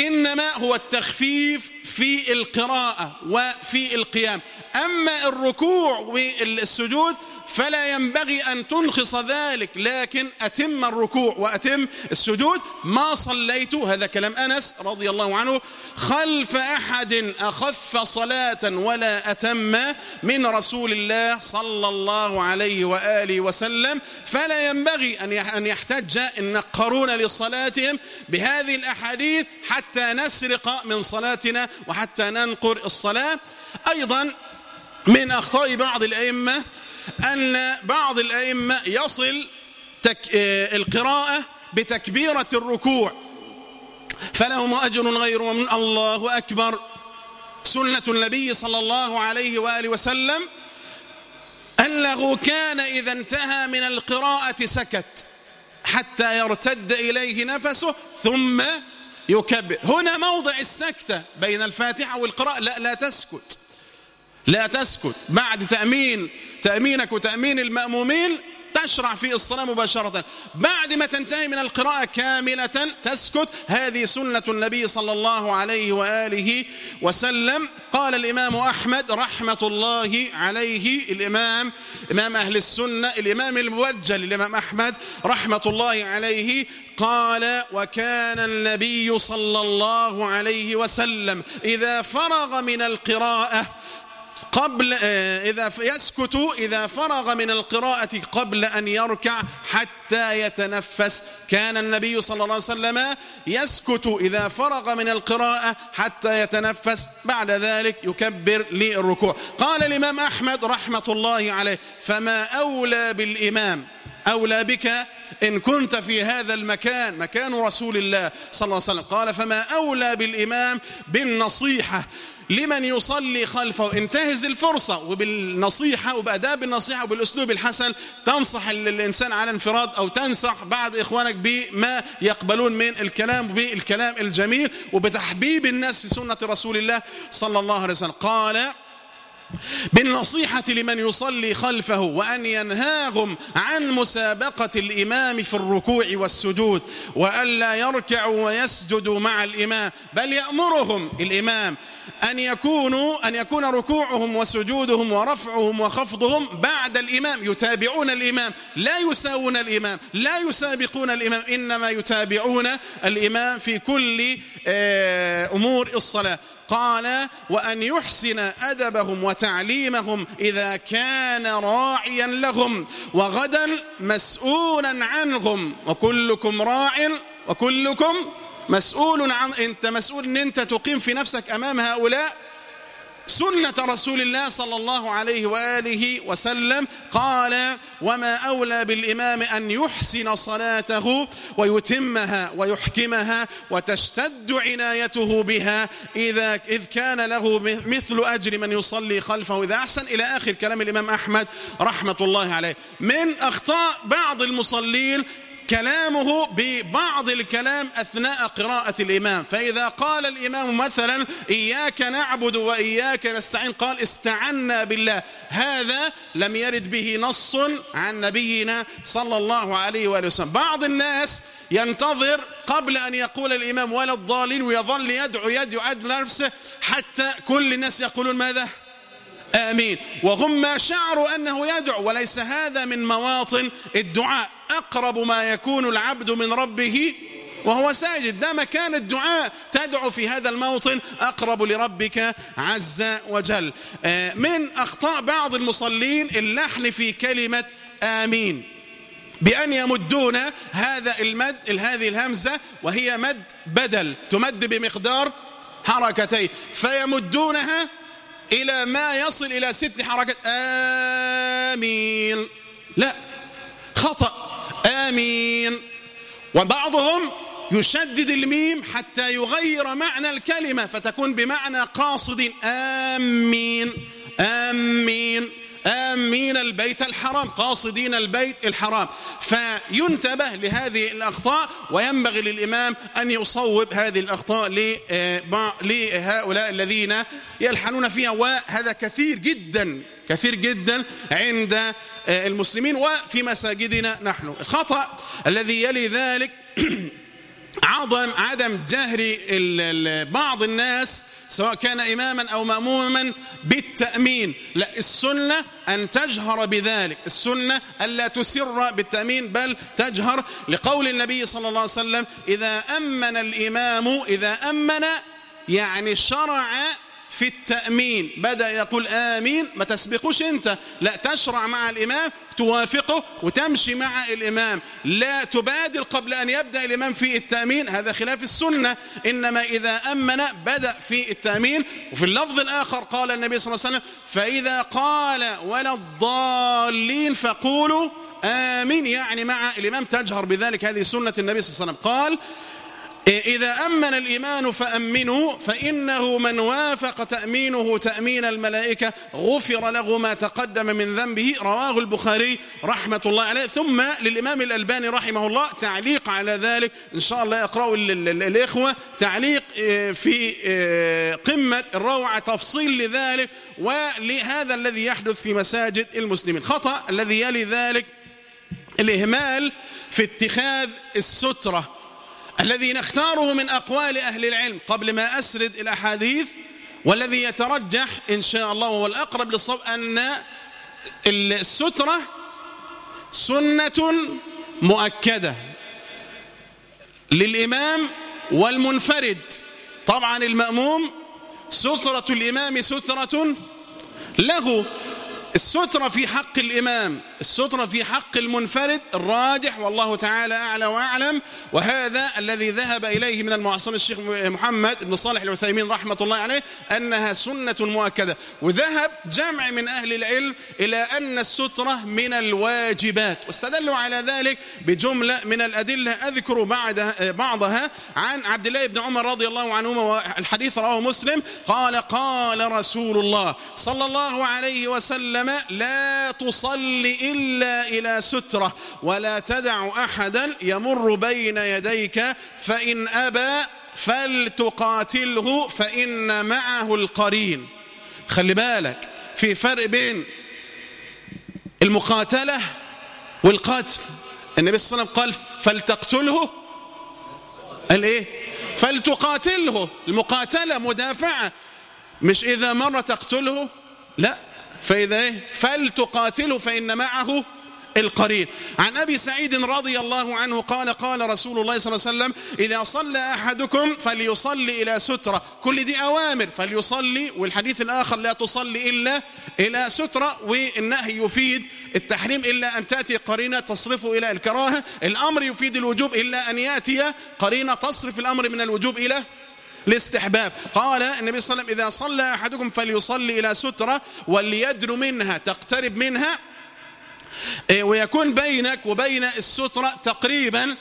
[SPEAKER 1] إنما هو التخفيف في القراءة وفي القيام. أما الركوع والسجود فلا ينبغي أن تنخص ذلك لكن أتم الركوع وأتم السجود. ما صليت؟ هذا كلام أنس رضي الله عنه. خلف أحد أخف صلاة ولا أتم من رسول الله صلى الله عليه وآله وسلم. فلا ينبغي أن يحتج النقرون لصلاتهم بهذه الأحاديث حتى نسرق من صلاتنا وحتى ننقر الصلاة. أيضا من أخطاء بعض الأئمة أن بعض الأئمة يصل تك... آه، القراءة بتكبيرة الركوع. فلهم أجر غير من الله أكبر. سنة النبي صلى الله عليه وآله وسلم أنه كان إذا انتهى من القراءة سكت حتى يرتد إليه نفسه ثم يكبر. هنا موضع السكتة بين الفاتحة والقراءة. لا لا تسكت. لا تسكت. بعد تأمين تأمينك وتأمين المأمومين تشرع في الصلاة مباشرة. بعد ما تنتهي من القراءة كاملة تسكت. هذه سنة النبي صلى الله عليه وآله وسلم. قال الإمام أحمد رحمة الله عليه الإمام إمام أهل السنة الإمام الموجل الإمام أحمد رحمة الله عليه قال وكان النبي صلى الله عليه وسلم إذا فرغ من القراءة قبل آه، إذا يسكت إذا فرغ من القراءة قبل أن يركع حتى يتنفس. كان النبي صلى الله عليه وسلم يسكت إذا فرغ من القراءة حتى يتنفس. بعد ذلك يكبر للركوع. قال الإمام أحمد رحمة الله عليه فما أولى بالإمام أولى بك إن كنت في هذا المكان مكان رسول الله صلى الله عليه وسلم. قال فما أولى بالإمام بالنصيحة لمن يصلي خلفه. انتهز الفرصة وبالنصيحة وبأداب النصيحة وبالأسلوب الحسن تنصح الإنسان على انفراد أو تنصح بعض إخوانك بما يقبلون من الكلام بالكلام الجميل وبتحبيب الناس في سنة رسول الله صلى الله عليه وسلم. قال بالنصيحة لمن يصلي خلفه وأن ينهاهم عن مسابقة الإمام في الركوع والسجود وألا يركعوا ويسجدوا مع الإمام بل يأمرهم الإمام أن يكونوا أن يكون ركوعهم وسجودهم ورفعهم وخفضهم بعد الإمام. يتابعون الإمام. لا يساوون الإمام. لا يسابقون الإمام. إنما يتابعون الإمام في كل آه، أمور الصلاة. قال وأن يحسن أدبهم وتعليمهم إذا كان راعيا لهم وغدا مسؤولا عنهم. وكلكم راع وكلكم مسؤول عن انت مسؤول ان انت تقيم في نفسك امام هؤلاء سنة رسول الله صلى الله عليه وآله وسلم. قال وما أولى بالإمام أن يحسن صلاته ويتمها ويحكمها وتشتد عنايته بها إذا إذ كان له مثل أجر من يصلي خلفه إذا أحسن. إلى آخر كلام الإمام أحمد رحمة الله عليه. من أخطاء بعض المصلين كلامه ببعض الكلام أثناء قراءة الإمام. فإذا قال الإمام مثلا إياك نعبد وإياك نستعين قال استعنا بالله هذا لم يرد به نص عن نبينا صلى الله عليه وآله وسلم. بعض الناس ينتظر قبل أن يقول الإمام ولا الضالين ويظل يدعو يدعو يدعو نفسه حتى كل الناس يقولون ماذا؟ آمين. وهم ما شعروا أنه يدعو وليس هذا من مواطن الدعاء. أقرب ما يكون العبد من ربه وهو ساجد. ده مكان الدعاء تدعو في هذا الموطن. أقرب لربك عز وجل. آه، من أخطاء بعض المصلين اللحن في كلمة آمين. بأن يمدون هذا المد هذه الهمزة وهي مد بدل تمد بمقدار حركتين فيمدونها إلى ما يصل إلى ست حركات. آمين. لا. خطأ. آمين. وبعضهم يشدد الميم حتى يغير معنى الكلمة فتكون بمعنى قاصد آمين. آمين. آمين البيت الحرام قاصدين البيت الحرام. فينتبه لهذه الأخطاء وينبغي للإمام أن يصوب هذه الأخطاء آه، لهؤلاء الذين يلحنون فيها. وهذا كثير جدا كثير جدا عند آه، المسلمين وفي مساجدنا نحن. الخطأ الذي يلي ذلك عدم عدم جهر بعض الناس سواء كان إماما أو مأموما بالتأمين. لا السنة أن تجهر بذلك. السنة ألا تسر بالتأمين بل تجهر لقول النبي صلى الله عليه وسلم إذا أمن الإمام إذا أمن يعني شرع في التأمين. بدأ يقول آمين. ما تسبقوش أنت. لا تشرع مع الإمام توافقه وتمشي مع الإمام. لا تبادر قبل أن يبدأ الإمام في التأمين. هذا خلاف السنة. إنما إذا أمن بدأ في التأمين. وفي اللفظ الآخر قال النبي صلى الله عليه وسلم فإذا قال ولا الضالين فقولوا آمين. يعني مع الإمام تجهر بذلك هذه سنة النبي صلى الله عليه وسلم. قال إذا أمن الإيمان فأمنوا فإنه من وافق تأمينه تأمين الملائكة غفر له ما تقدم من ذنبه. رواه البخاري رحمة الله عليه. ثم للإمام الألباني رحمه الله تعليق على ذلك. إن شاء الله يقرأوا الإخوة. تعليق آه، في آه، قمة الروعة تفصيل لذلك. ولهذا الذي يحدث في مساجد المسلمين. خطأ الذي يلي ذلك الإهمال في اتخاذ السترة. الذي نختاره من أقوال أهل العلم. قبل ما أسرد الأحاديث والذي يترجح إن شاء الله وهو الأقرب للصواب أن السترة سنة مؤكدة للإمام والمنفرد. طبعا المأموم سترة الإمام سترة له. السترة في حق الإمام السترة في حق المنفرد الراجح والله تعالى أعلى وأعلم. وهذا الذي ذهب إليه من المعاصرين الشيخ محمد بن صالح العثيمين رحمة الله عليه أنها سنة مؤكدة. وذهب جمع من أهل العلم إلى أن السترة من الواجبات. واستدلوا على ذلك بجملة من الأدلة أذكر بعضها عن عبد الله بن عمر رضي الله عنهما والحديث رواه مسلم. قال قال رسول الله صلى الله عليه وسلم وسلم لا تصلي إلا إلى سترة ولا تدع أحدا يمر بين يديك فإن أبى فلتقاتله فإن معه القرين. خلي بالك في فرق بين المقاتلة والقتل النبي صلى الله عليه وسلم قال فلتقتله. قال إيه؟ فلتقاتله. المقاتلة مدافعة. مش إذا مر تقتله؟ لا. فإذا إيه؟ فلتقاتله فإن معه القرين عن أبي سعيد رضي الله عنه قال قال رسول الله صلى الله عليه وسلم إذا صلى أحدكم فليصلي إلى سترة. كل دي أوامر فليصلي. والحديث الآخر لا تصلي إلا إلى سترة والنهي يفيد التحريم إلا أن تأتي قرينة تصرفه إلى الكراهة. الأمر يفيد الوجوب إلا أن يأتي قرينة تصرف الأمر من الوجوب إلى الاستحباب قال النبي صلى الله عليه وسلم إذا صلى أحدكم فليصلي إلى سترة وليدر منها تقترب منها. إيه، ويكون بينك وبين السترة تقريبا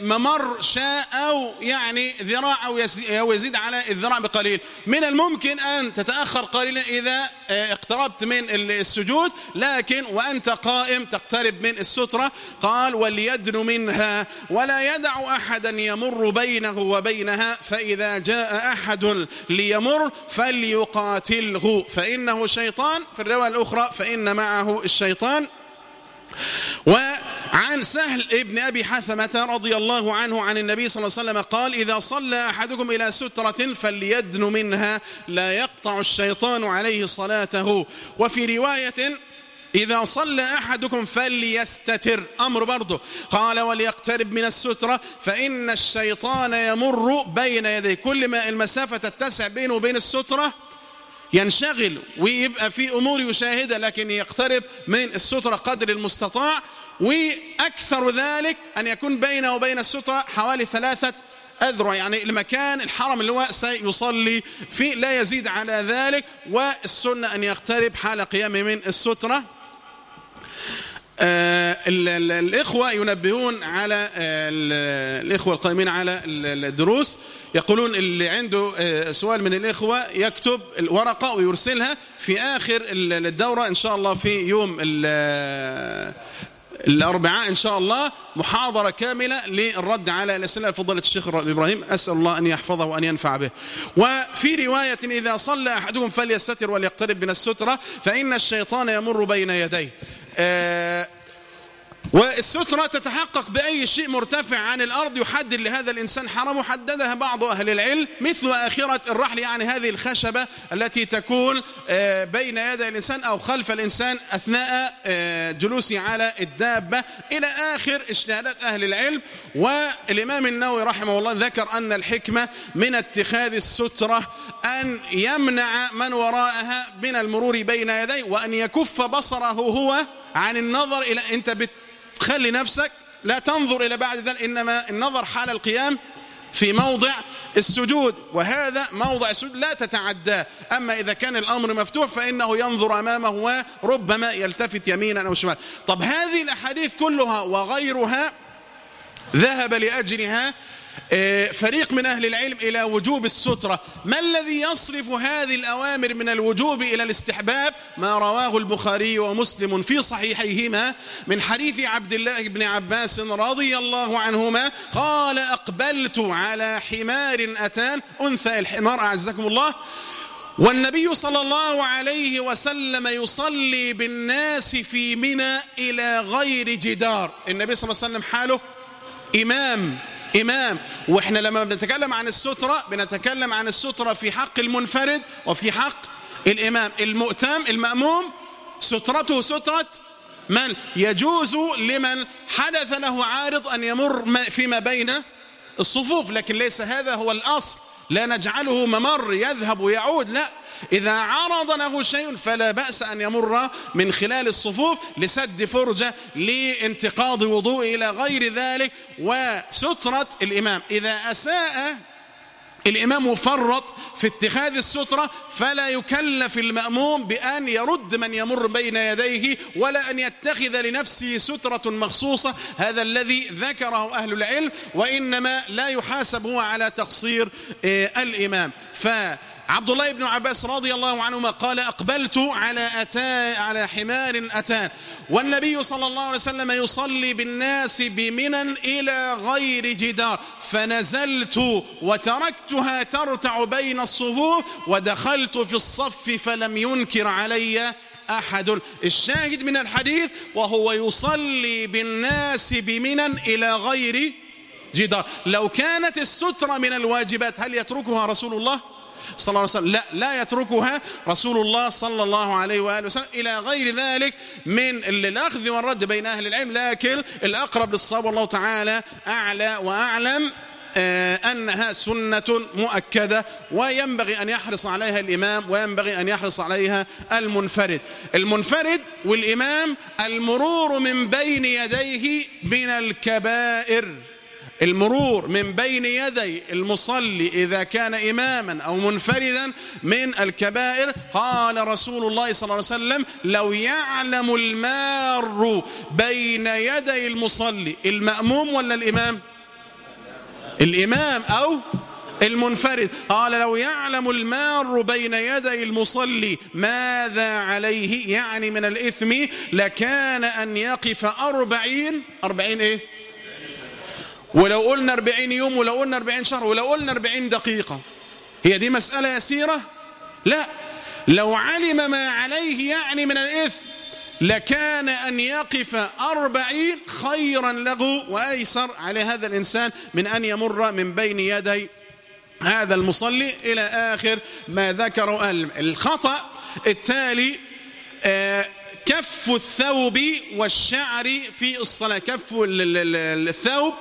[SPEAKER 1] ممر شاء أو يعني ذراع أو يزيد على الذراع بقليل. من الممكن أن تتأخر قليلا إذا آه، اقتربت من السجود لكن وأنت قائم تقترب من السترة. قال وليدن منها ولا يدع أحدا يمر بينه وبينها فإذا جاء أحد ليمر فليقاتله. فإنه شيطان. في الرواية الأخرى فإن معه الشيطان. وعن سهل ابن أبي حثمة رضي الله عنه عن النبي صلى الله عليه وسلم قال إذا صلى أحدكم إلى سترة فليدن منها لا يقطع الشيطان عليه صلاته. وفي رواية إذا صلى أحدكم فليستتر. أمر برضه. قال وليقترب من السترة فإن الشيطان يمر بين يديه. كل ما المسافة تتسع بينه وبين السترة ينشغل ويبقى في أمور يشاهدها لكن يقترب من السترة قدر المستطاع. وأكثر ذلك أن يكون بينه وبين السترة حوالي ثلاثة أذرع يعني المكان الحرم اللي هو سيصلي فيه. لا يزيد على ذلك والسنة أن يقترب حال قيامه من السترة. آه، الإخوة ينبهون على آه، الإخوة القائمين على الدروس. يقولون اللي عنده آه، سؤال من الإخوة يكتب الورقة ويرسلها في آخر الدورة إن شاء الله في يوم الأربعاء إن شاء الله محاضرة كاملة للرد على الأسئلة فضلة الشيخ إبراهيم. أسأل الله أن يحفظه وأن ينفع به. وفي رواية إذا صلى أحدكم فليستتر وليقترب من السترة فإن الشيطان يمر بين يديه. آه، والسترة تتحقق بأي شيء مرتفع عن الأرض يحدد لهذا الإنسان حرم حددها بعض أهل العلم مثل آخرة الرحل يعني هذه الخشبة التي تكون آه، بين يدي الإنسان أو خلف الإنسان أثناء آه، جلوسه على الدابة. إلى آخر اجتهادات أهل العلم. والإمام النووي رحمه الله ذكر أن الحكمة من اتخاذ السترة أن يمنع من وراءها من المرور بين يديه وأن يكف بصره هو عن النظر إلى أنت بتخلي نفسك لا تنظر إلى بعد ذلك إنما النظر حال القيام في موضع السجود وهذا موضع السجود لا تتعداه. أما إذا كان الأمر مفتوح فإنه ينظر أمامه وربما يلتفت يمينا أو شمالا. طب هذه الأحاديث كلها وغيرها ذهب لأجلها فريق من أهل العلم إلى وجوب السترة. ما الذي يصرف هذه الأوامر من الوجوب إلى الاستحباب؟ ما رواه البخاري ومسلم في صحيحيهما من حديث عبد الله بن عباس رضي الله عنهما قال أقبلت على حمار أتان أنثى الحمار أعزكم الله. والنبي صلى الله عليه وسلم يصلي بالناس في منى إلى غير جدار. النبي صلى الله عليه وسلم حاله إمام. إمام. وإحنا لما بنتكلم عن السترة بنتكلم عن السترة في حق المنفرد وفي حق الإمام. المؤتم المأموم سترته سترة من؟ يجوز لمن حدث له عارض أن يمر فيما بين الصفوف لكن ليس هذا هو الأصل. لا نجعله ممر يذهب ويعود لا. إذا عرض له شيء فلا بأس أن يمر من خلال الصفوف لسد فرجة لانتقاض وضوء إلى غير ذلك وسترة الإمام. إذا أساء الإمام مفرط في اتخاذ السترة فلا يكلف المأموم بأن يرد من يمر بين يديه ولا أن يتخذ لنفسه سترة مخصوصة. هذا الذي ذكره أهل العلم وإنما لا يحاسب هو على تقصير آه، الإمام. فالإمام عبد الله بن عباس رضي الله عنهما قال أقبلت على أتا على حمار أتان والنبي صلى الله عليه وسلم يصلي بالناس بمنى إلى غير جدار. فنزلت وتركتها ترتع بين الصفوف ودخلت في الصف فلم ينكر علي أحد. الشاهد من الحديث وهو يصلي بالناس بمنى إلى غير جدار. لو كانت السترة من الواجبات هل يتركها رسول الله؟ صلى الله عليه وسلم. لا لا يتركها رسول الله صلى الله عليه وآله وسلم إلى غير ذلك من الأخذ والرد بين أهل العلم. لكن الأقرب للصواب والله تعالى أعلى وأعلم آه، أنها سنة مؤكدة وينبغي أن يحرص عليها الإمام وينبغي أن يحرص عليها المنفرد. المنفرد والإمام المرور من بين يديه من الكبائر. المرور من بين يدي المصلي إذا كان إماما أو منفردا من الكبائر. قال رسول الله صلى الله عليه وسلم لو يعلم المار بين يدي المصلي المأموم ولا الإمام؟ الإمام أو المنفرد. قال لو يعلم المار بين يدي المصلي ماذا عليه؟ يعني من الإثم لكان أن يقف أربعين أربعين إيه؟ ولو قلنا 40 يوم ولو قلنا 40 شهر ولو قلنا 40 دقيقة. هي دي مسألة يسيرة؟ لا. لو علم ما عليه يعني من الإثم لكان أن يقف أربعين خيرا له وأيسر على هذا الإنسان من أن يمر من بين يدي هذا المصلي إلى آخر ما ذكروا الخطأ التالي آه، كف الثوب والشعر في الصلاة. كف الثوب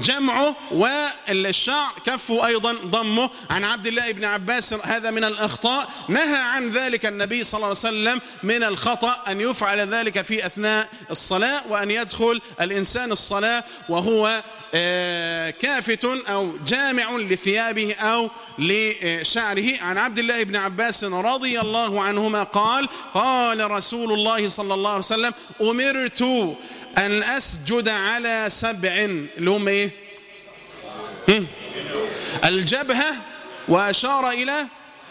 [SPEAKER 1] جمعه والشعر كفه أيضا ضمه. عن عبد الله بن عباس هذا من الأخطاء. نهى عن ذلك النبي صلى الله عليه وسلم من الخطأ أن يفعل ذلك في أثناء الصلاة وأن يدخل الإنسان الصلاة وهو آه، كافت أو جامع لثيابه أو لشعره. عن عبد الله بن عباس رضي الله عنهما قال قال رسول الله صلى الله عليه وسلم أمرت أن أسجد على سبع اللي هم إيه؟ الجبهة وأشار إلى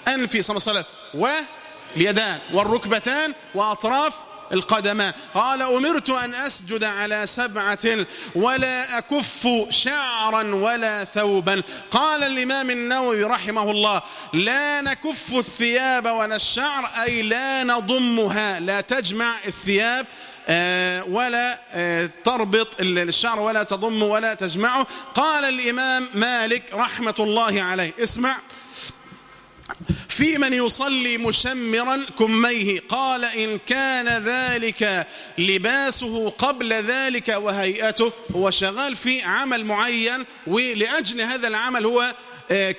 [SPEAKER 1] أنفي صلى الله عليه وسلم واليدان والركبتان وأطراف القدمان قال أمرت أن أسجد على سبعة ولا أكف شعرا ولا ثوبا. قال الإمام النووي رحمه الله لا نكف الثياب ولا الشعر أي لا نضمها لا تجمع الثياب ولا آه، تربط الشعر ولا تضم ولا تجمعه. قال الإمام مالك رحمة الله عليه. اسمع. في من يصلي مشمرا كميه. قال إن كان ذلك لباسه قبل ذلك وهيئته. هو شغال في عمل معين ولأجل هذا العمل هو آه،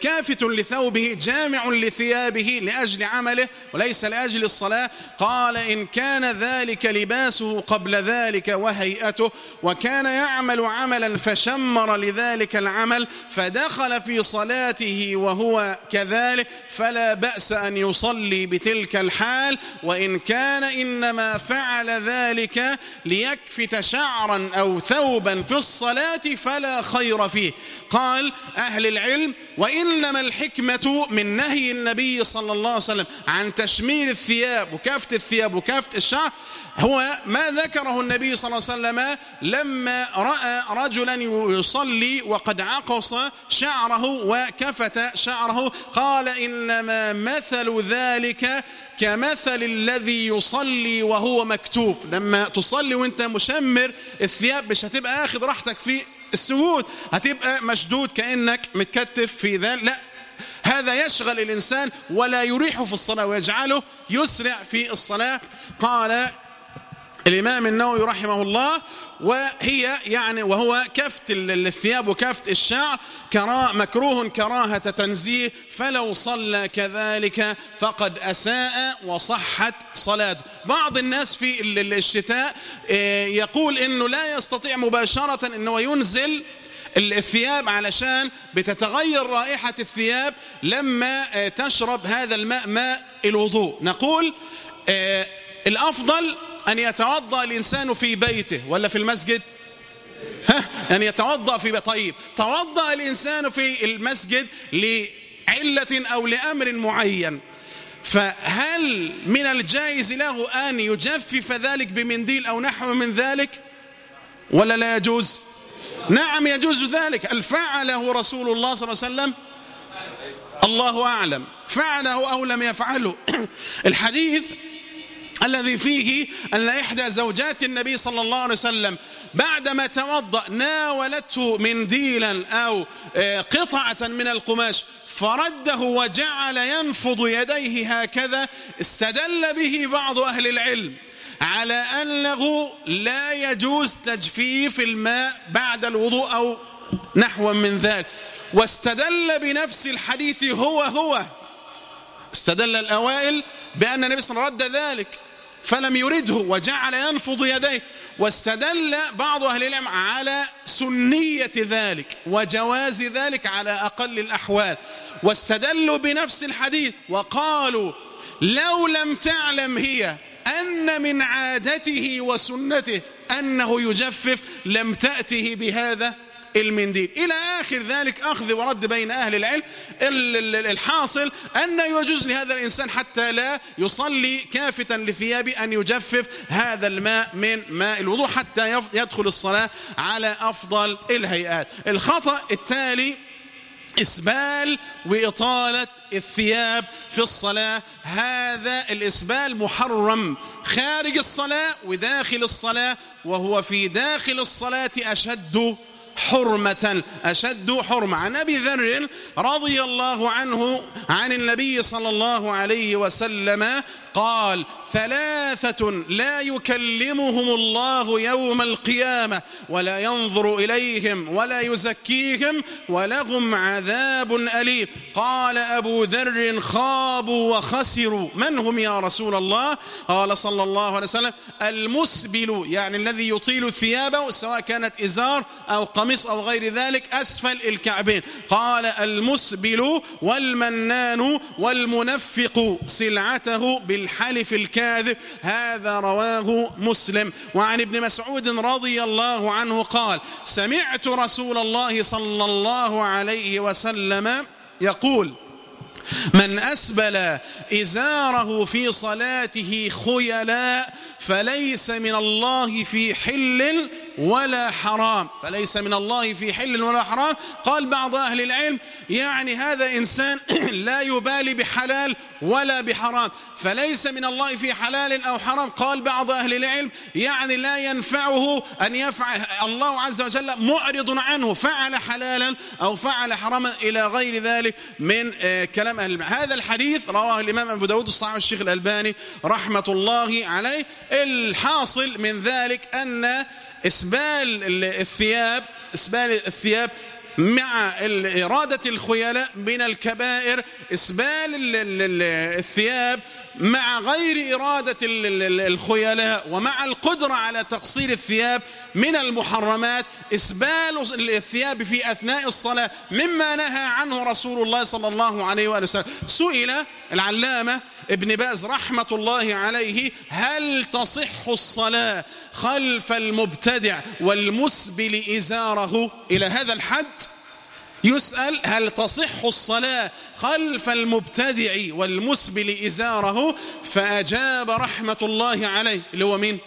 [SPEAKER 1] كافت لثوبه جامع لثيابه لأجل عمله وليس لأجل الصلاة. قال إن كان ذلك لباسه قبل ذلك وهيئته وكان يعمل عملا فشمر لذلك العمل فدخل في صلاته وهو كذلك فلا بأس أن يصلي بتلك الحال. وإن كان إنما فعل ذلك ليكفت شعرا أو ثوبا في الصلاة فلا خير فيه. قال أهل العلم وإنما الحكمة من نهي النبي صلى الله عليه وسلم عن تشميل الثياب وكافة الثياب وكافة الشعر. هو ما ذكره النبي صلى الله عليه وسلم لما رأى رجلا يصلي وقد عقص شعره وكفت شعره. قال إنما مثل ذلك كمثل الذي يصلي وهو مكتوف. لما تصلي وأنت مشمر الثياب مش هتبقى آخذ راحتك في السجود هتبقى مشدود كأنك متكتف في ذلك لا. هذا يشغل الإنسان ولا يريحه في الصلاة ويجعله يسرع في الصلاة. قال الإمام النووي رحمه الله وهي يعني وهو كفت الثياب وكفت الشعر كرا مكروه كراهة تنزيه فلو صلى كذلك فقد أساء وصحت صلاته. بعض الناس في الشتاء آه، يقول إنه لا يستطيع مباشرة إنه ينزل الثياب علشان بتتغير رائحة الثياب لما آه، تشرب هذا الماء ماء الوضوء. نقول آه، الأفضل أن يتوضأ الإنسان في بيته ولا في المسجد؟ ها؟ أن يتوضأ في طيب توضأ الإنسان في المسجد لعلة أو لأمر معين. فهل من الجائز له أن يجفف ذلك بمنديل أو نحو من ذلك؟ ولا لا يجوز؟ نعم يجوز ذلك. الفعله رسول الله صلى الله عليه وسلم؟ الله أعلم. فعله أو لم يفعله. الحديث الذي فيه أن إحدى زوجات النبي صلى الله عليه وسلم بعدما توضأ ناولته منديلا أو آه، قطعة من القماش فرده وجعل ينفض يديه هكذا استدل به بعض أهل العلم على أنه لا يجوز تجفيف الماء بعد الوضوء أو نحو من ذلك. واستدل بنفس الحديث هو هو استدل الأوائل بأن النبي صلى الله عليه وسلم رد ذلك. فلم يرده وجعل ينفض يديه. واستدل بعض أهل العلم على سنية ذلك وجواز ذلك على أقل الأحوال. واستدلوا بنفس الحديث وقالوا لو لم تعلم هي أن من عادته وسنته أنه يجفف لم تأته بهذا المنديل. إلى آخر ذلك أخذ ورد بين أهل العلم الحاصل أن يجوز لهذا الإنسان حتى لا يصلي كافتا لثيابه أن يجفف هذا الماء من ماء الوضوء حتى يدخل الصلاة على أفضل الهيئات. الخطأ التالي إسبال وإطالة الثياب في الصلاة. هذا الإسبال محرم. خارج الصلاة وداخل الصلاة وهو في داخل الصلاة أشد حرمة أشد حرمة. عن أبي ذر رضي الله عنه عن النبي صلى الله عليه وسلم قال ثلاثة لا يكلمهم الله يوم القيامة ولا ينظر إليهم ولا يزكيهم ولهم عذاب أليم. قال أبو ذر خابوا وخسروا. من هم يا رسول الله؟ قال صلى الله عليه وسلم المسبل يعني الذي يطيل ثيابه سواء كانت إزار أو قميص أو غير ذلك أسفل الكعبين. قال المسبل والمنان والمنفق سلعته بالحلف الكاذب هذا رواه مسلم. وعن ابن مسعود رضي الله عنه قال سمعت رسول الله صلى الله عليه وسلم يقول من أسبل إزاره في صلاته خيلاء فليس من الله في حل ولا حرام. فليس من الله في حل ولا حرام. قال بعض أهل العلم يعني هذا إنسان لا يبالي بحلال ولا بحرام. فليس من الله في حلال أو حرام. قال بعض أهل العلم يعني لا ينفعه أن يفعل. الله عز وجل معرض عنه. فعل حلالا أو فعل حراما إلى غير ذلك من آه، كلام أهل العلم. هذا الحديث رواه الإمام أبو داود الصحيح الشيخ الألباني رحمة الله عليه. الحاصل من ذلك أن إسبال الثياب إسبال الثياب مع إرادة الخيلاء من الكبائر إسبال الثياب مع غير إرادة الخيلاء ومع القدرة على تقصير الثياب من المحرمات إسبال الثياب في أثناء الصلاة مما نهى عنه رسول الله صلى الله عليه وآله وسلم. سئل العلامة ابن باز رحمة الله عليه هل تصح الصلاة خلف المبتدع والمسبل إزاره إلى هذا الحد؟ يسأل هل تصح الصلاة خلف المبتدع والمسبل إزاره فأجاب رحمة الله عليه. اللي هو مين؟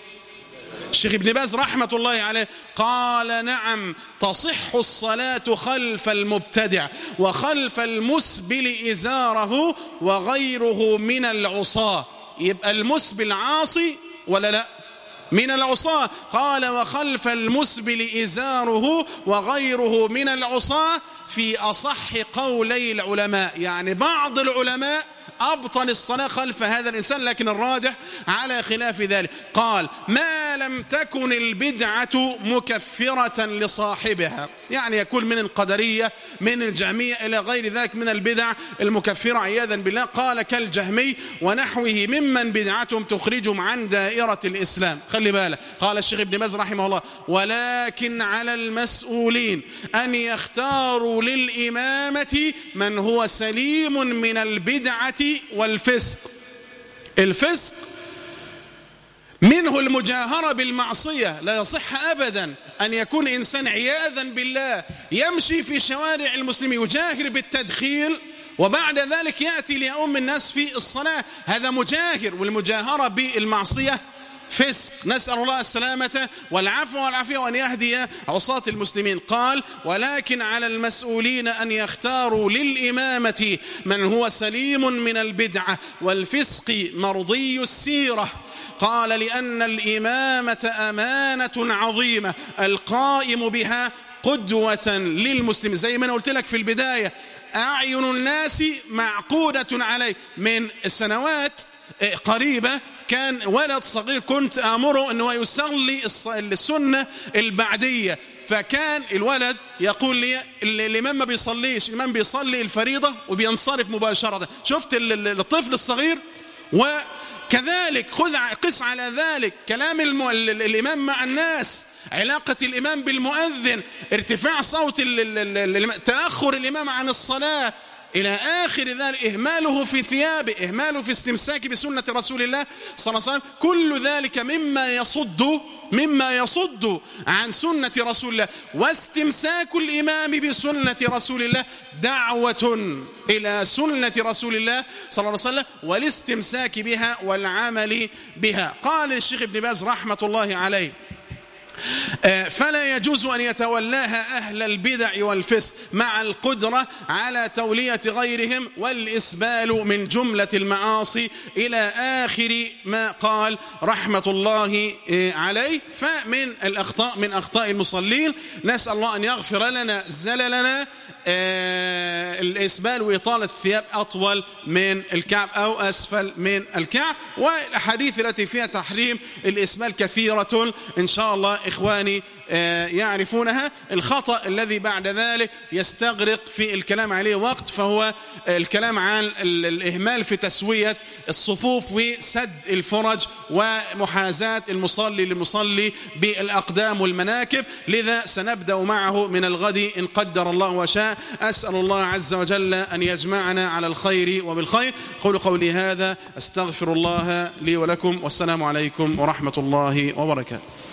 [SPEAKER 1] الشيخ ابن باز رحمة الله عليه. قال نعم تصح الصلاة خلف المبتدع وخلف المسبل إزاره وغيره من العصاة. يبقى المسبل عاصي ولا لا؟ من العصاة. قال وخلف المسبل إزاره وغيره من العصاة في أصح قولي العلماء. يعني بعض العلماء أبطل الصلاة خلف هذا الإنسان لكن الراجح على خلاف ذلك. قال ما لم تكن البدعة مكفرة لصاحبها. يعني يكون من القدرية من الجهمية إلى غير ذلك من البدع المكفرة. عياذا بالله قال كالجهمي ونحوه ممن بدعتهم تخرجهم عن دائرة الإسلام. خلي بالك قال الشيخ ابن باز رحمه الله ولكن على المسؤولين أن يختاروا للإمامة من هو سليم من البدعة والفسق. الفسق منه المجاهرة بالمعصية. لا يصح أبدا أن يكون إنسان عياذا بالله يمشي في شوارع المسلمين يجاهر بالتدخيل وبعد ذلك يأتي ليؤم الناس في الصلاة. هذا مجاهر والمجاهرة بالمعصية فسق. نسأل الله السلامة والعفو والعافية وأن يهدي عصاة المسلمين. قال ولكن على المسؤولين أن يختاروا للإمامة من هو سليم من البدعة والفسق مرضي السيرة. قال لأن الإمامة أمانة عظيمة القائم بها قدوة للمسلم زي ما أنا قلت لك في البداية أعين الناس معقودة عليه من السنوات قريبة كان ولد صغير كنت آمره أنه يصلي السنة البعدية. فكان الولد يقول لي الإمام ما بيصليش الإمام بيصلي الفريضة وبينصرف مباشرة. شفت الطفل الصغير؟ وكذلك خذ قس على ذلك. كلام. الإمام مع الناس. علاقة الإمام بالمؤذن ارتفاع صوت تأخر الإمام عن الصلاة. إلى آخر ذلك إهماله في ثيابه إهماله في استمساك بسنة رسول الله صلى الله عليه وسلم كل ذلك مما يصد مما يصد عن سنة رسول الله. واستمساك الإمام بسنة رسول الله دعوة إلى سنة رسول الله صلى الله عليه وسلم والاستمساك بها والعمل بها. قال الشيخ ابن باز رحمة الله عليه فلا يجوز أن يتولاها أهل البدع والفسق مع القدرة على تولية غيرهم والإسبال من جملة المعاصي إلى آخر ما قال رحمة الله عليه. فمن الأخطاء من أخطاء المصلين نسأل الله أن يغفر لنا زللنا الإسبال وإطالة الثياب أطول من الكعب أو أسفل من الكعب والأحاديث التي فيها تحريم الإسبال كثيرة. إن شاء الله إخواني يعرفونها. الخطأ الذي بعد ذلك يستغرق في الكلام عليه وقت فهو الكلام عن الإهمال في تسوية الصفوف وسد الفرج ومحازاة المصلي للمصلي بالأقدام والمناكب. لذا سنبدأ معه من الغد إن قدر الله وشاء. أسأل الله عز وجل أن يجمعنا على الخير وبالخير. قولوا قولي هذا أستغفر الله لي ولكم والسلام عليكم ورحمة الله وبركاته.